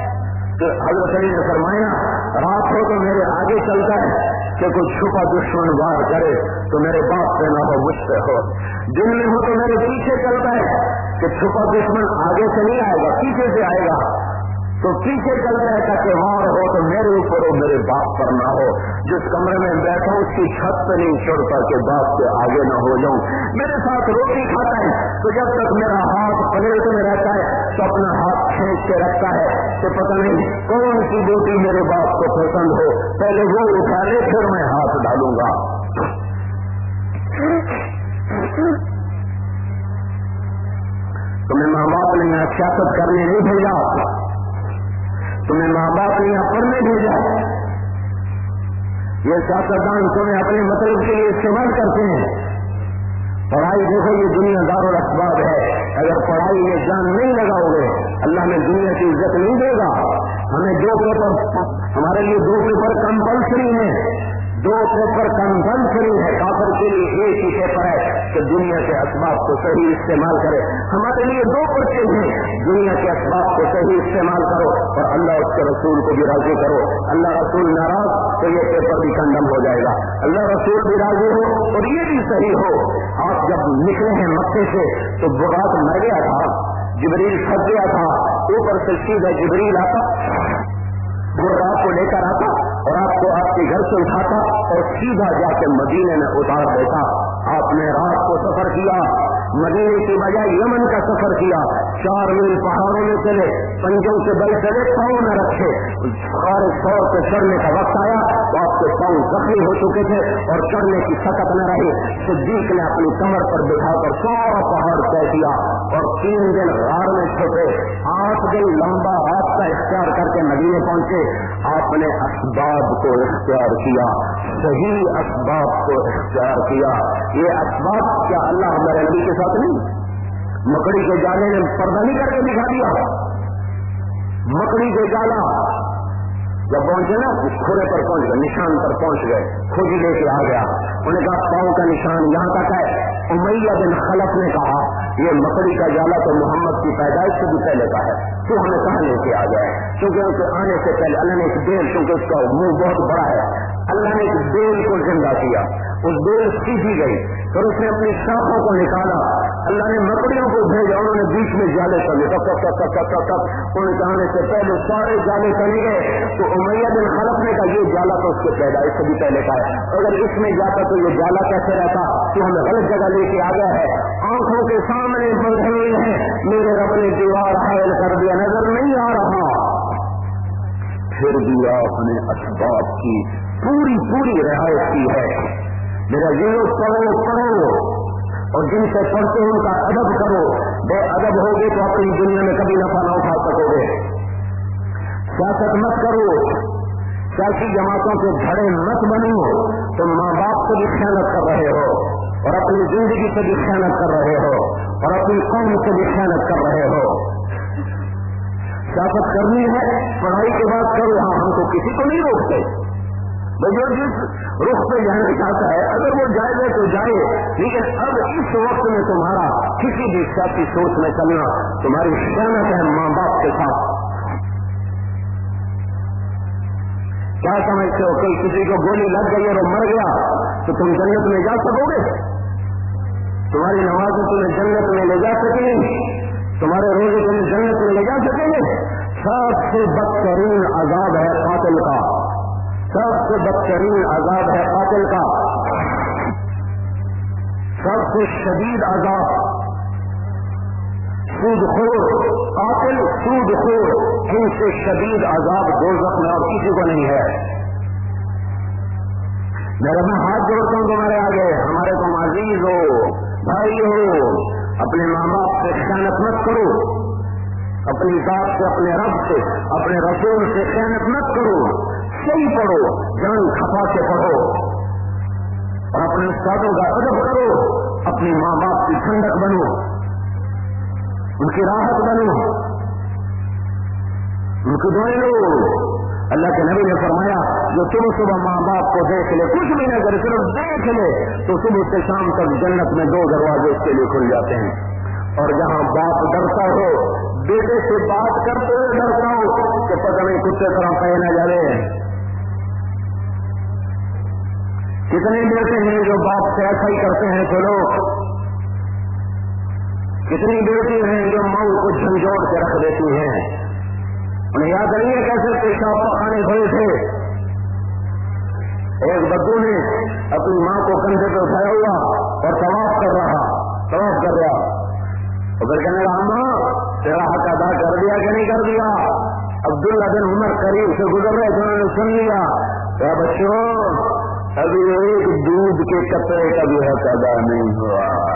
تو حضرت علی نے فرمایا، رات ہو تو میرے آگے چلتا ہے کہ کوئی چھپا دشمن وار کرے تو میرے باپ سے نہ ہو، مجھ سے ہو۔ دن میں ہو تو میرے پیچھے چلتا ہے کہ چھپا دشمن آگے سے نہیں آئے گا، پیچھے سے آئے گا۔ تو پیچھے چل رہے کا تہوار ہو تو میرے اوپر ہو، میرے باپ پر نہ ہو۔ جس کمرے میں بیٹھا اس کی چھت پہ نہیں چھوڑتا کہ باپ سے آگے نہ ہو جاؤں۔ میرے ساتھ روٹی کھاتا ہے، تو جب تک میرا ہاتھ پلیٹ میں رہتا ہے، تو اپنا ہاتھ کھینچ کے رکھتا ہے تو پتہ نہیں کون سی روٹی میرے باپ کو پسند ہو۔ پہلے وہ اٹھا لے، پھر میں ہاتھ ڈالوں گا۔ تمہیں ماں باپ نے سیاست کرنے نہیں بھیجا۔ تمہیں ماں باپ نے یہاں پڑھنے بھیجا۔ یہ سیاستدان تمہیں اپنے مطلب کے لیے استعمال کرتے ہیں۔ پڑھائی دیکھو، یہ دنیا دار اور اسباب ہے۔ اگر پڑھائی میں جان نہیں لگاؤ گے، اللہ میں دنیا کی عزت نہیں دے گا۔ ہمیں دو پیپر، ہمارے لیے دو پیپر کمپلسری ہے دو پیپر کمپلسری ہے، کافر کے لیے ایک ہی پیپر ہے کہ دنیا کے اسباب کو صحیح استعمال کرے۔ ہمارے لیے دو پرچے ہیں۔ دنیا کے اسباب کو صحیح استعمال کرو اور اللہ اس کے رسول کو بھی راضی کرو۔ اللہ رسول ناراض تو یہ پیپر بھی کنڈم ہو جائے گا۔ اللہ رسول بھی راضی ہو اور یہ بھی صحیح ہو۔ آپ جب نکلے ہیں مکے سے تو برات مر گیا تھا۔ جبریل پھنس گیا تھا۔ اوپر سے سیدھا جبریل آتا۔ برات کو لے کر آتا۔ اور آپ کو آپ کے گھر سے اٹھاتا اور سیدھا جا کے مدینے میں اتار دیتا۔ آپ نے رات کو سفر کیا، مدینے کی بجائے یمن کا سفر کیا۔ چار میل پہاڑوں میں چلے، پنجوں سے بل چلے، پاؤں نہ رکھے۔ سارے طور پہ چڑھنے کا وقت آیا۔ تو آپ کے پاؤں زخمی ہو چکے تھے اور چڑھنے کی سکت نہ رہی صدیق نے اپنی کمر پر بٹھا کر سارا پہاڑ طے کیا۔ اور تین دن غار میں چھپے آٹھ دن لمبا راستہ اختیار کر کے مدینے پہنچے، آپ نے اسباب کو اختیار کیا، صحیح اسباب کو اختیار کیا۔ یہ اسباب کیا اللہ ہمارے نبی کے ساتھ نہیں؟ مکڑی کے جالے نے پردہ نہیں کر کے دکھا دیا۔ مکڑی کے جالا۔ جب پہنچے نا کھورے پر پہنچ گئے، نشان پر پہنچ گئے کھوجی لے کے آ گیا۔ انہوں نے کہا، پاؤں کا نشان یہاں تک ہے۔ امیہ بن خلف نے کہا یہ مکڑی کا جالا تو محمد کی پیدائش سے بھی پہلے کا ہے۔ تو ہمیں کہاں لے کے آ گیا کیونکہ ان کے آنے سے پہلے اللہ نے ایک بیل، کیونکہ اس کا منہ بہت بڑا ہے۔ اللہ نے ایک بیل کو زندہ کیا۔ اس بیل سیکھی گئی۔ پھر اس نے اپنی شاخوں کو نکالا۔ اللہ نے مکڑیوں کو بھیجا۔ انہوں نے بیچ میں جالے چلے کب کب کب ان کے آنے سے پہلے سارے جالے چلے گئے۔ تو امیہ بن خلف نے کہا، یہ جالا تو اس کے پیدائش سے بھی پہلے کا ہے۔ اگر اس میں جاتا تو یہ جالا کیسے رہتا؟ تو ہمیں غلط جگہ لے کے آ گیا ہے۔ آنکھوں کے سامنے بڑھے ہیں میرے رب نے دیوار حائل کر دیا، نظر نہیں آ رہا۔ پھر بھی آپ نے اسباب کی پوری پوری رعایت کی ہے۔ میرا یہ پڑھو پڑھو۔ اور جن سے پڑھتے ان کا ادب کرو۔ بے ادب ہوگے تو اپنی دنیا میں کبھی نفع نہ اٹھا سکو گے سیاست مت کرو۔ سیاسی جماعتوں کے گھڑے مت بنو۔ تم ماں باپ سے بھی خیانت کر رہے ہو۔ اور اپنی زندگی سے بھی خیانت کر رہے ہو، اور اپنی قوم سے بھی خیانت کر رہے ہو۔ سیاست کرنی ہے، پڑھائی کے بعد کرو ہاں ہم تو کسی کو نہیں روکتے۔ جو جس رخ پہ جانا چاہتا ہے، اگر وہ جائے گا تو جائے۔ لیکن اب اس وقت میں تمہارا کسی بھی سیاسی سوچ میں چلنا تمہاری شانت ہے ماں باپ کے ساتھ۔ کیا سمجھتے ہو کئی کسی کو گولی لگ گئی اور مر گیا، تو تم جنت میں جا سکو گے؟ تمہاری نماز تمہیں جنت میں لے جا سکیں گے۔ تمہارے روزے تمہیں جنت میں لے جا سکیں گے۔ سب سے بدترین عذاب ہے قاتل کا۔ سب سے بدترین عذاب ہے قاتل کا۔ سب سے شدید عذاب۔ سود خور، قاتل سود خور۔ ان سے شدید عذاب دو میں اور کسی کو نہیں ہے۔ میرا میں ہاتھ جوڑتا ہوں تمہارے آگے۔ ہمارے کو عزیز ہو۔ بھائی ہو۔ اپنے ماں باپ سے خیانت مت کرو۔ اپنی ذات سے، اپنے رب سے، اپنے رسول سے خیانت مت کرو۔ صحیح پڑھو جان کھپا کے پڑھو۔ اور اپنے استادوں کا ادب کرو۔ اپنی ماں باپ کی ٹھنڈک بنو۔ ان کی راحت بنو۔ ان کی دعائیں لو۔ اللہ کے نبی نے فرمایا، جو تم صبح ماں باپ کو دیکھ لے، کچھ بھی نہ کرے، صرف دیکھ لے، تو صبح سے شام تک جنت میں دو دروازے اس کے لیے کھل جاتے ہیں۔ اور جہاں باپ ڈرتا ہو، بیٹے سے بات کرتے ہوئے ڈرتا ہو کہ پتہ نہیں کچھ طرح پہنا جا رہے کتنے بیٹے ہیں جو باپ سے ایسا ہی کرتے ہیں تو لوگ کتنی بیٹی ہیں جو ماؤں کو جھنجھوڑ کے رکھ دیتی ہیں۔ انہیں یاد نہیں ہے کیسے پیشاب پخانے کھڑے تھے۔ ایک بدو نے اپنی ماں کو کندھے پہ اٹھایا ہوا اور طواف کر رہا، طواف کر رہا۔ اور پھر کہنے لگا ماں تیرا حق ادا کر دیا کہ نہیں کر دیا؟ عبداللہ بن عمر قریب سے گزر رہے تھے انہوں نے سن لیا۔ کیا بچوں، ابھی ایک دودھ کے کپڑے کا بھی حق ادا نہیں ہوا۔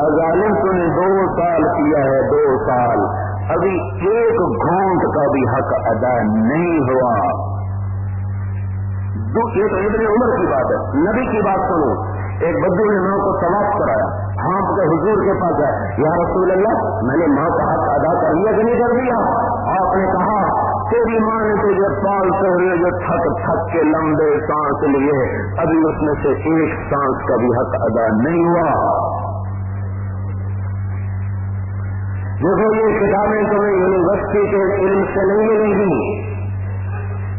ظالم تو نے دو سال کیا ہے، دو سال۔ ابھی ایک گھونٹ کا بھی حق ادا نہیں ہوا۔ یہ تو ابن عمر کی بات ہے۔ نبی کی بات سنو۔ ایک بدو نے ماں کو طواف کرایا۔ ہاں کے حضور کے پاس ہے یا رسول اللہ، میں نے ماں کا حق ادا کر لیا کہ نہیں کر دیا آپ نے کہا، تیری ماں نے تجھے پالتے ہوئے جو تھک تھک کے لمبے سانس لیے، ابھی اس میں سے ایک سانس کا بھی حق ادا نہیں ہوا۔ دیکھو یہ کتابیں تمہیں یونیورسٹی کے علم سے نہیں ملیں گی۔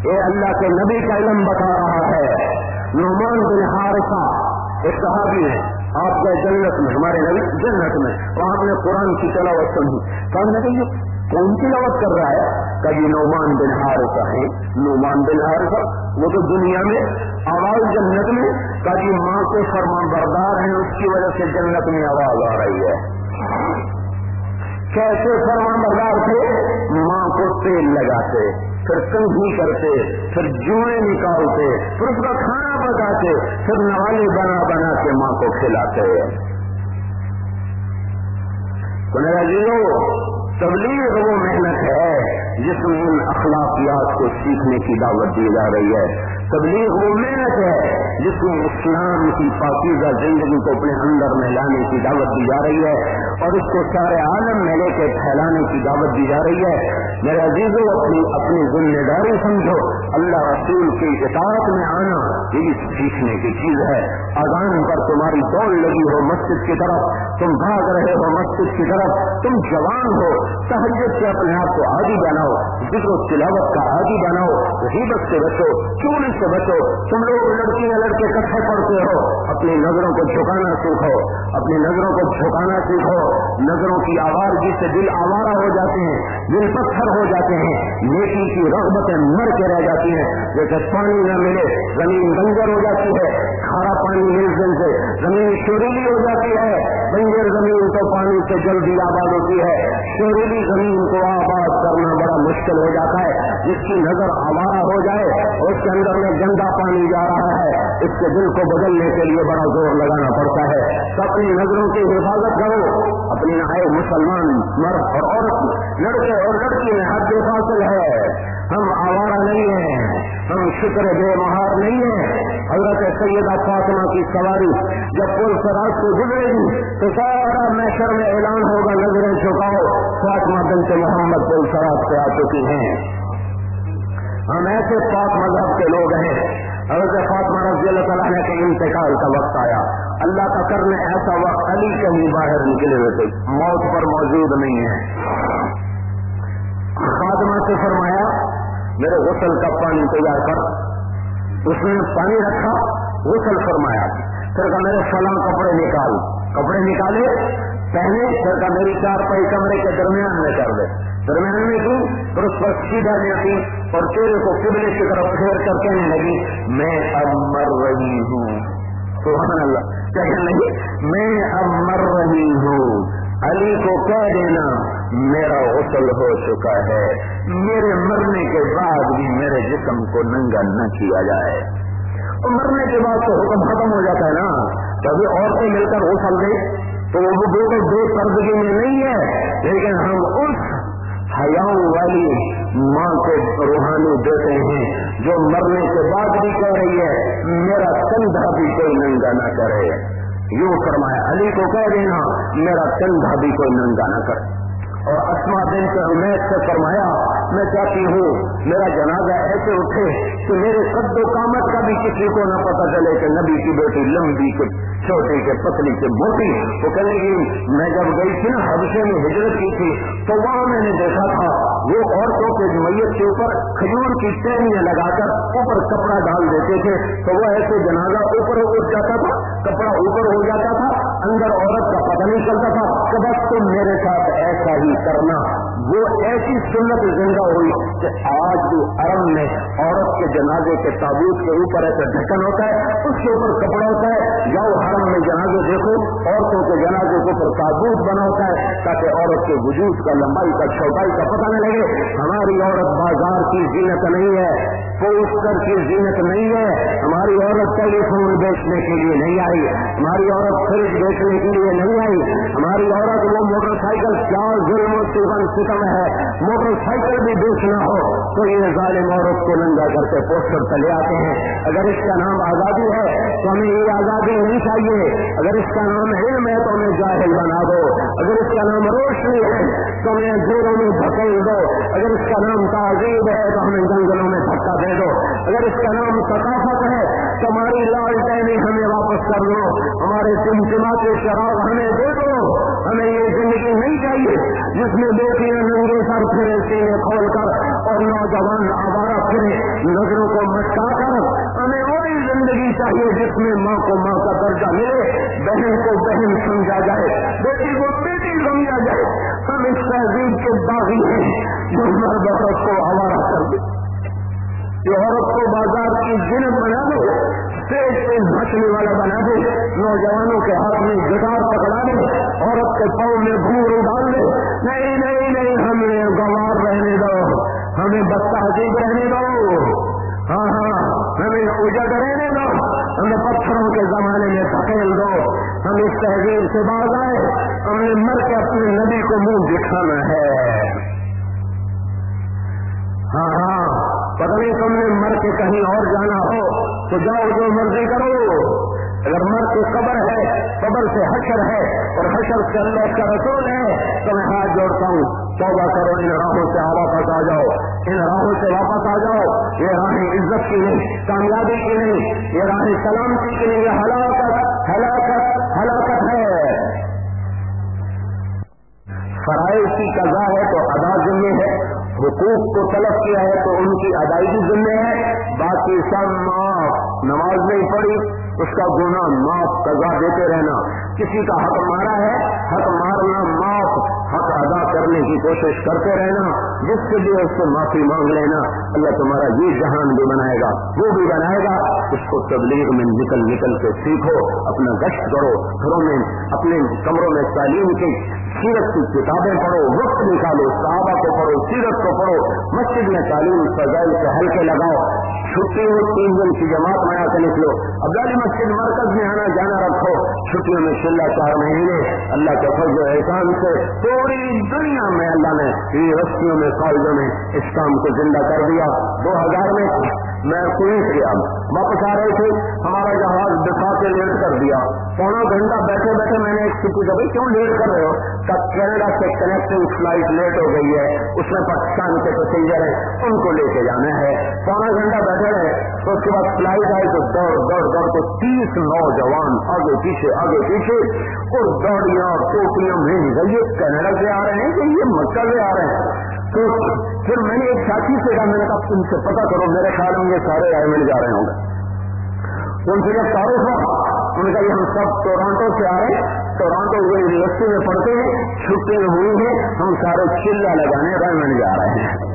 یہ اللہ کے نبی کا علم بتا رہا ہے۔ نعمان بن حارثہ، ایک صحابی ہے آپ کے جنت میں، ہمارے نبی جنت میں۔ اور آپ نے قرآن کی تلاوت سنی۔ کون نبی جی، کون تلاوت کر رہا ہے؟ کبھی جی، نعمان بن حارثہ ہے نعمان بن حارثہ، وہ تو دنیا میں آواز جنت میں۔ کبھی جی، ماں کے فرما بردار ہیں، اس کی وجہ سے جنت میں آواز آ رہی ہے۔ کیسے فرما بردار تھے؟ ماں کو تیل لگاتے، پھر کنگھی کرتے، پھر جوئیں نکالتے، پھر اس کا کھانا پکاتے، پھر نوالی بنا بنا کے ماں کو کھلاتے۔ تو میرا جیو تبلیغ وہ محنت ہے جس میں ان اخلاقیات کو سیکھنے کی دعوت دی جا رہی ہے۔ تبلیغ وہ محنت ہے جس میں اسلام کی پاکیزہ زندگی کو اپنے اندر میں لانے کی دعوت دی جا رہی ہے۔ اور اس کو سارے عالم میں لے کے پھیلانے کی دعوت دی جا رہی ہے۔ میرے عزیزوں اپنی اپنی ذمہ داری سمجھو۔ اللہ رسول کی اطاعت میں آنا یہ سیکھنے کی چیز ہے۔ اذان پر تمہاری دوڑ لگی ہو مسجد کی طرف، تم بھاگ رہے ہو مسجد کی طرف، تم جوان ہو تحجد سے اپنے آپ کو عادی بناؤ، ذکر تلاوت کا عادی بناؤ، غیبت سے بچو، چوری سے بچو۔ تم لوگ لڑکیاں لڑکے کٹھے پڑتے ہو، اپنی نظروں کو جھکانا سیکھو، اپنی نظروں کو جھکانا سیکھو۔ نظروں کی آواز جس سے دل آوارہ ہو جاتے ہیں، دل پتھر ہو جاتے ہیں، نیکی کی رغبتیں مر کے رہ جاتی ہیں جیسے پانی نہ ملے، زمین بنجر ہو جاتی ہے۔ کھارا پانی مل سے زمین شوریلی ہو جاتی ہے۔ بنجر زمین تو پانی سے جلدی آباد ہوتی ہے۔ شوریلی زمین کو آباد کرنا بڑا مشکل ہو جاتا ہے۔ جس کی نظر آوارہ ہو جائے، اس کے اندر میں گندا پانی جا رہا ہے۔ اس کے دل کو بدلنے کے لیے بڑا زور لگانا پڑتا ہے۔ تو اپنی نظروں کی حفاظت کرو۔ اپنی نئے مسلمان، مرد اور عورت، لڑکے اور لڑکی میں حد فاصل ہے۔ ہم آوارہ نہیں ہیں۔ ہم شکر بے مہار نہیں ہیں۔ حضرت سیدہ فاطمہ کی سواری جب پل سراج کو گزرے گی تو سارا میشر میں اعلان ہوگا، نظریں چکاؤ فاطمہ دن سے محمد پل سراج سے آ چکی ہیں۔ ہم ایسے پاک مذہب کے لوگ ہیں۔ حضرت فاطمہ رضی اللہ تعالیٰ کے انتقال کا وقت آیا۔ اللہ کا کرنے ایسا وقت علی کہیں باہر نکلے ہوئے تھے۔ موت پر موجود نہیں ہے فاطمہ سے فرمایا میرے غسل کا پانی تیار کر۔ اس نے پانی رکھا، غسل فرمایا۔ پھر کہا، میرے فلاں کپڑے نکال۔ کپڑے نکالے پہلے پھر کہا، میری چار پائی کمرے کے درمیان میں کر دے۔ درمیان میں کی پھر اس پر سیدھا لیتی اور چہرے کو قبلے کی طرف پھیر کر کہنے لگی، میں اب مر رہی ہوں۔ سبحان اللہ۔ کہنے لگی، میں اب مر رہی ہوں۔ علی کو کہہ دینا۔ میرا غسل ہو چکا ہے۔ میرے مرنے کے بعد بھی میرے جسم کو ننگا نہ کیا جائے۔ اور مرنے کے بعد تو حکم ختم ہو جاتا ہے نا۔ کبھی عورتیں مل کر غسل دے تو وہ بالکل بے پردگی میں نہیں ہے۔ لیکن ہم اس حیاؤں والی ماں کو روحانی دیتے ہیں۔ جو مرنے کے بعد بھی کہہ رہی ہے، میرا کندھا بھی کوئی ننگا نہ کرے۔ یوں فرمایا، علی کو کہہ دینا، میرا کندھا بھی کوئی ننگا نہ کرے۔ اور اسما دن سے امید سے فرمایا، میں چاہتی ہوں، میرا جنازہ ایسے اٹھے کہ میرے قد و کامت کا بھی کسی کو نہ پتا چلے کہ نبی کی بیٹی لمبی کے چھوٹی کے پتلی کے موٹی وہ کہنے گی میں جب گئی تھی نا حدثے میں ہجرت کی تھی، تو وہاں میں نے دیکھا تھا، وہ عورتوں کے میت کے اوپر کھجور کی ٹہنیاں لگا کر اوپر کپڑا ڈال دیتے تھے، تو وہ ایسے جنازہ اوپر اٹھ جاتا تھا، کپڑا اوپر ہو جاتا تھا اندر عورت کا پتہ نہیں چلتا تھا کہ بس تم میرے ساتھ ایسا ہی کرنا۔ وہ ایسی سنت زندہ ہوئی کہ آج بھی عرب میں عورت کے جنازے کے تابوت کے اوپر ایسا ڈھکن ہوتا ہے، اس کے اوپر کپڑا ہوتا ہے یا وہ حرم میں جنازے دیکھو، عورتوں کے جنازے کے اوپر تابوت بنا ہوتا ہے تاکہ عورت کے وجود کا لمبائی کا، چھوٹائی کا پتہ نہ لگے۔ ہماری عورت بازار کی زینت نہیں ہے، پوسٹر کی زینت نہیں ہے۔ ہماری عورت ٹیلی فون بیچنے کے لیے نہیں آئی، ہماری عورت فریج بیچنے کے لیے نہیں آئی۔ ہماری عورت وہ موٹر سائیکل کیا ظلم و ستم ہے، موٹر سائیکل بھی بیچنا ہو، تو یہ ظالم عورت کو ننگا کر کے پوسٹر چلے آتے ہیں۔ اگر اس کا نام آزادی ہے، تو ہمیں یہ آزادی نہیں چاہیے۔ اگر اس کا نام علم ہے، تو ہمیں جاہل بنا دو۔ اگر اس کا نام روشنی ہے، تو ہمیں زیروں میں دھکیل دو۔ اگر اس کا نام تعزیب ہے، تو ہمیں جنگلوں میں دھکا دے دو۔ اگر اس کا نام ثقافت ہے، تو ہماری لال ٹہنی ہمیں واپس کر دو۔ ہمارے چمچما کے شراب ہمیں دے دو۔ ہمیں یہ زندگی نہیں چاہیے جس میں بیٹیاں ننگے سر پھرے سینے کھول کر اور نوجوان آبارہ پھرے، نظروں کو مٹکا کر ہمیں وہی زندگی چاہیے جس میں ماں کو ماں کا درجہ ملے، بہن کو بہن سمجھا جائے، بیٹی کو بیٹی سمجھا جائے۔ ہم اس تہذیب کے باغی ہیں جو مرد عورت کو آوارہ کر دے۔ یہ عورت کو بازار کی جنت بنا دے۔ پیٹ پہ نچنے والا بنا دے۔ نوجوانوں کے ہاتھ میں گٹار پکڑا دے۔ عورت کے پاؤں میں گھوڑ ڈال دے۔ نہیں نہیں نہیں ہمیں گوار رہنے دو۔ ہمیں بچہ عجیب رہنے دو۔ ہاں ہاں ہمیں اجڑ رہنے دو۔ ہمیں پتھروں کے زمانے میں پھکیل دو۔ ہم اس تہذیب سے باز آئے۔ ہمیں مر کے اپنے نبی کو منہ دکھانا ہے۔ ہاں ہاں۔ پتہ نہیں تم نے مر کے کہیں اور جانا ہو تو جاؤ جو مرضی کرو۔ اگر مر کے قبر ہے، قبر سے حشر ہے اور حشر سے اللہ کا رسول ہے، تو میں ہاتھ جوڑتا ہوں۔ توبہ کرو، ان راہوں سے واپس آ جاؤ۔ ان راہوں سے واپس آ جاؤ۔ یہ راہیں عزت کی نہیں، کامیابی کی نہیں، یہ راہیں سلامتی کی نہیں، یہ ہلاکت ہلاکت ہلاکت ہے۔ فرائض کی قضا ہے تو ادا ذمہ ہے۔ حقوق کو طلب کیا ہے تو ان کی ادائیگی ذمہ ہے۔ باقی سب معاف۔ نماز نہیں پڑھی، اس کا گناہ معاف قضا دیتے رہنا۔ کسی کا حق مارا ہے، حق مارنا معاف حق ادا کرنے کی کوشش کرتے رہنا، جس کے لیے اس سے معافی مانگ لینا، اللہ تمہارا یہ جہان بھی بنائے گا، وہ بھی بنائے گا، اس کو تبلیغ میں نکل نکل کے سیکھو، اپنا گشت کرو، گھروں میں، اپنے کمروں میں تعلیم کی، سیرت کی کتابیں پڑھو، وقت نکالو، صحابہ کو پڑھو، سیرت کو پڑھو، مسجد میں تعلیم فضائل کے ہلکے لگاؤ چھٹی ہو تین دن کی جماعت بنا کے نکلو۔ ابدالی مسجد مرکز میں آنا جانا رکھو۔ چھٹیوں میں چلا چار مہینے اللہ کے فضل احسان سے پوری دنیا میں اللہ نے یونیورسٹیوں میں، کالجوں میں اس کام کو زندہ کر دیا۔ دو ہزار میں میں کوئی کیا واپس آ رہے تھے، ہمارا جہاز دکھا کے لیٹ کر دیا۔ پونا گھنٹہ بیٹھے بیٹھے میں نے ایک پوچھا بھائی کیوں لیٹ کر رہے ہو؟ تب کینیڈا سے کنیکٹنگ فلائٹ لیٹ ہو گئی ہے، اس میں پاکستان کے پیسنجر ہیں، ان کو لے کے جانا ہے۔ پونا گھنٹہ بیٹھے رہے، تو اس کے بعد فلائٹ آئی تو دوڑ دوڑ دوڑ تو تیس نوجوان آگے پیچھے آگے پیچھے، اور دوڑیاں ٹوپیاں مل گئی کینیڈا سے آ رہے ہیں کہ یہ مکہ سے آ رہے ہیں؟ تو پھر میں نے ایک ساتھی سے کہا، میں نے کہا، تم سے پتا کرو، میرے خیال میں یہ سارے آئے مل جا رہے ہوں گے۔ ان سے جب سارے سب ان کا یہ ہم سب ٹورانٹو سے آ رہے ہیں۔ ٹورانٹو ہوئے یونیورسٹی میں پڑھتے ہیں، چھٹی ہوئی ہیں، ہم سارے چلا لگانے رائے مل جا رہے ہیں۔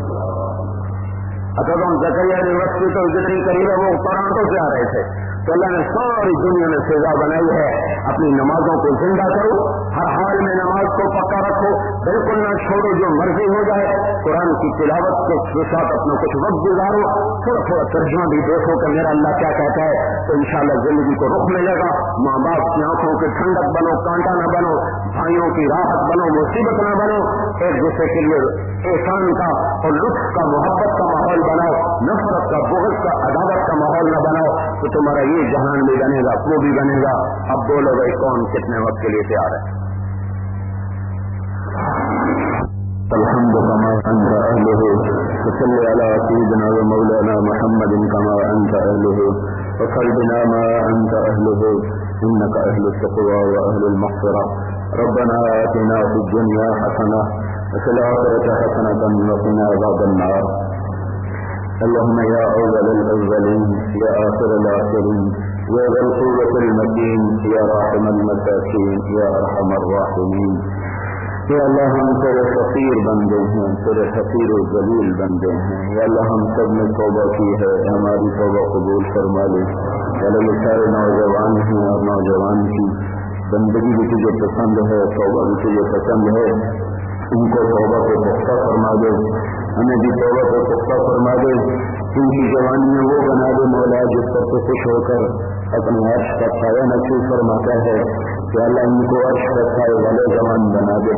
اچھا تو ہم زکری یونیورسٹی تو ذکر قریب ہے، وہ ٹورانٹو سے آ رہے تھے۔ تو اللہ نے ساری دنیا نے سزا بنائی ہے۔ اپنی نمازوں کو زندہ کرو، ہر حال میں نماز کو پکا رکھو، بالکل نہ چھوڑو، جو مرضی ہو جائے۔ قرآن کی تلاوت کے ساتھ اپنا کچھ وقت گزارو۔ تھوڑا تھوڑا ترجمہ بھی دیکھو کہ میرا اللہ کیا کہتا ہے۔ تو انشاءاللہ زندگی کو رخ ملے گا ماں باپ کی آنکھوں کی ٹھنڈک بنو، کانٹا نہ بنو، بھائیوں کی راحت بنو، مصیبت نہ بنو۔ ایک دوسرے کے لیے احسان کا اور لطف کا محبت کا ماحول بناؤ، نفرت کا بغض کا عدالت کا ماحول نہ بناؤ۔ تو تمہارا یہ جہان بھی بنے گا، وہ بھی بنے گا۔ اب بولو بھائی کون کتنے وقت کے لیے تیار ہے؟ الحمد کما انت اہلہ وصلی علی سیدنا و مولانا محمد کما انت اہلہ وصل بنا ما انت اہلہ انك اہل التقوى واہل المغفرة. ربنا آتنا في الدنيا حسنة، وفي الآخرة حسنة، وقنا عذاب النار. اللهم يا أول الأولين، يا آخر الآخرين، يا ذا القوة المتين، يا راحم المساكين، يا أرحم الراحمين. یا اللہ ہم تیرے فقیر بندے ہیں تیرے فقیر و ذلیل بندے ہیں. یا اللہ ہم سب نے توبہ کی ہے، ہماری توبہ قبول فرما لے. اللہ سارے نوجوان ہیں اور نوجوان کی بندگی بھی تجھے پسند ہے، توبہ بھی تجھے پسند ہے. ان کو توبہ کو پختہ فرما دے. ہمیں بھی توبہ کو پختہ فرما دے ان کی جوانی میں وہ بنا دے مولا جس پر تو خوش ہو کر اپنے عرش کا چھایا نصیب فرماتا ہے کہ اللہ ان کو عرش کا چھائے والے زبان بنا دے،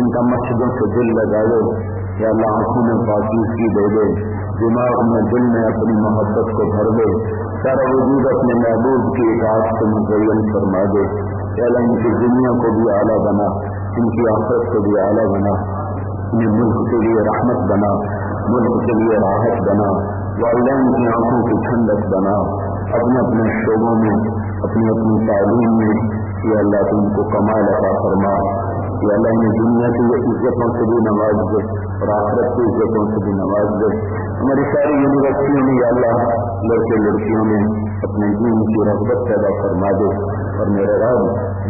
ان کا مسجدوں سے دل لگا دے یا اللہ آنکھوں میں پاکیزگی دے دے، دماغ میں دل میں اپنی محبت کو بھر دے۔ سارا وجود اپنے محبوب کی اطاعت سے متعین فرما دے۔ یا اللہ ان کی دنیا کو بھی اعلیٰ بنا، ان کی آفت کو بھی اعلیٰ بنا۔ انہیں ملک کے لیے رحمت بنا، ملک کے لیے راحت بنا والدین کی آنکھوں کی ٹھنڈک بنا، اپنے اپنے شعبوں میں، اپنی اپنی تعلیم میں یہ اللہ تم کو کمال عطا فرما۔ یہ اللہ نے دنیا کی عزتوں سے بھی نواز دے، اور آخرت کی عزتوں سے بھی نواز دے۔ ہماری ساری یونیورسٹیوں میں یا اللہ، لڑکے لڑکیوں میں اپنے دین کی رغبت پیدا فرما دے۔ اور میرے رب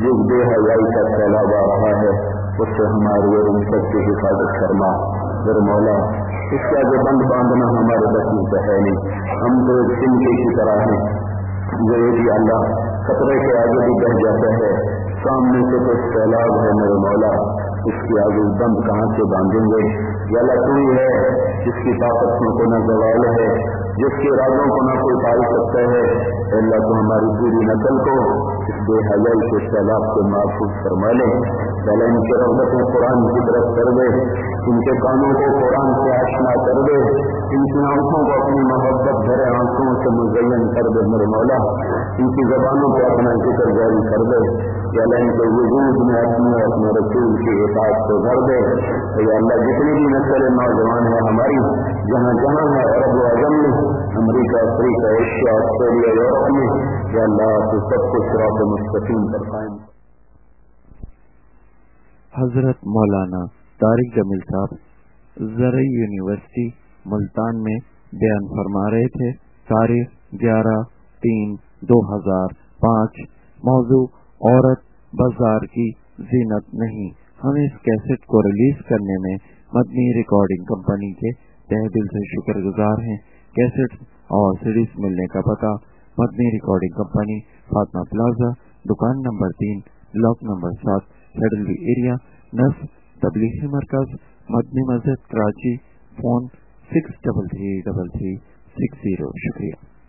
جو بے حیائی کا سیلاب آ رہا ہے۔ اس سے ہماری اور ان سب کی حفاظت کرنا میرے مولا، اس کے آگے بند باندھنا ہمارے بس میں ہے نہیں۔ ہم تو دن کی طرح ہیں۔ جو بھی اللہ خطرے کے آگے بھی بہ جاتا ہے۔ سامنے سے تو سیلاب ہے میرے مولا۔ اس کی آگے بند کہاں سے باندھیں گے؟ یا تو ہی ہے جس کی طاقت میں کو نہ زوال ہے۔ جس کے ارادوں کو نہ کوئی پال سکتا ہے اللہ تو ہماری پوری نسل کو اس بے حجل کے سیلاب سے محفوظ فرما لے۔ پہلے ان کے رغبت قرآن کی طرف کر دے، ان کے کانوں کو قرآن سے آشنا کر دے، ان کی آنکھوں کو اپنی محبت بھرے آنکھوں سے مزین کر دے، میرے مولا۔ ان کی زبانوں کو اپنا ذکر جاری کر دے۔ یا اللہ ان کے وجود میں اپنے اپنے رسول کی احساس کو بھر دے یا اللہ جتنی بھی نسل نوجوان ہیں ہماری، جہاں جہاں ہے عرب و اعظم میں، امریکہ، افریقہ، ایشیا، آسٹریلیا، یورپ میں، یا اللہ تو سب کچھ رات مستقیم پر قائم حضرت مولانا طارق جمیل صاحب، زرعی یونیورسٹی، ملتان میں بیان فرما رہے تھے، تاریخ گیارہ تین دو ہزار پانچ، موضوع عورت بازار کی زینت نہیں۔ ہم اس کیسٹ کو ریلیز کرنے میں مدنی ریکارڈنگ کمپنی کے تہ دل سے شکر گزار ہیں۔ کیسٹ اور سیریز ملنے کا پتا Madani recording company Fatima plaza, دکان نمبر تین، بلاک نمبر سات فیڈرل ایریا، نس تبلیغی مرکز، Madani Masjid Karachi, phone six double three double three six zero. شکریہ۔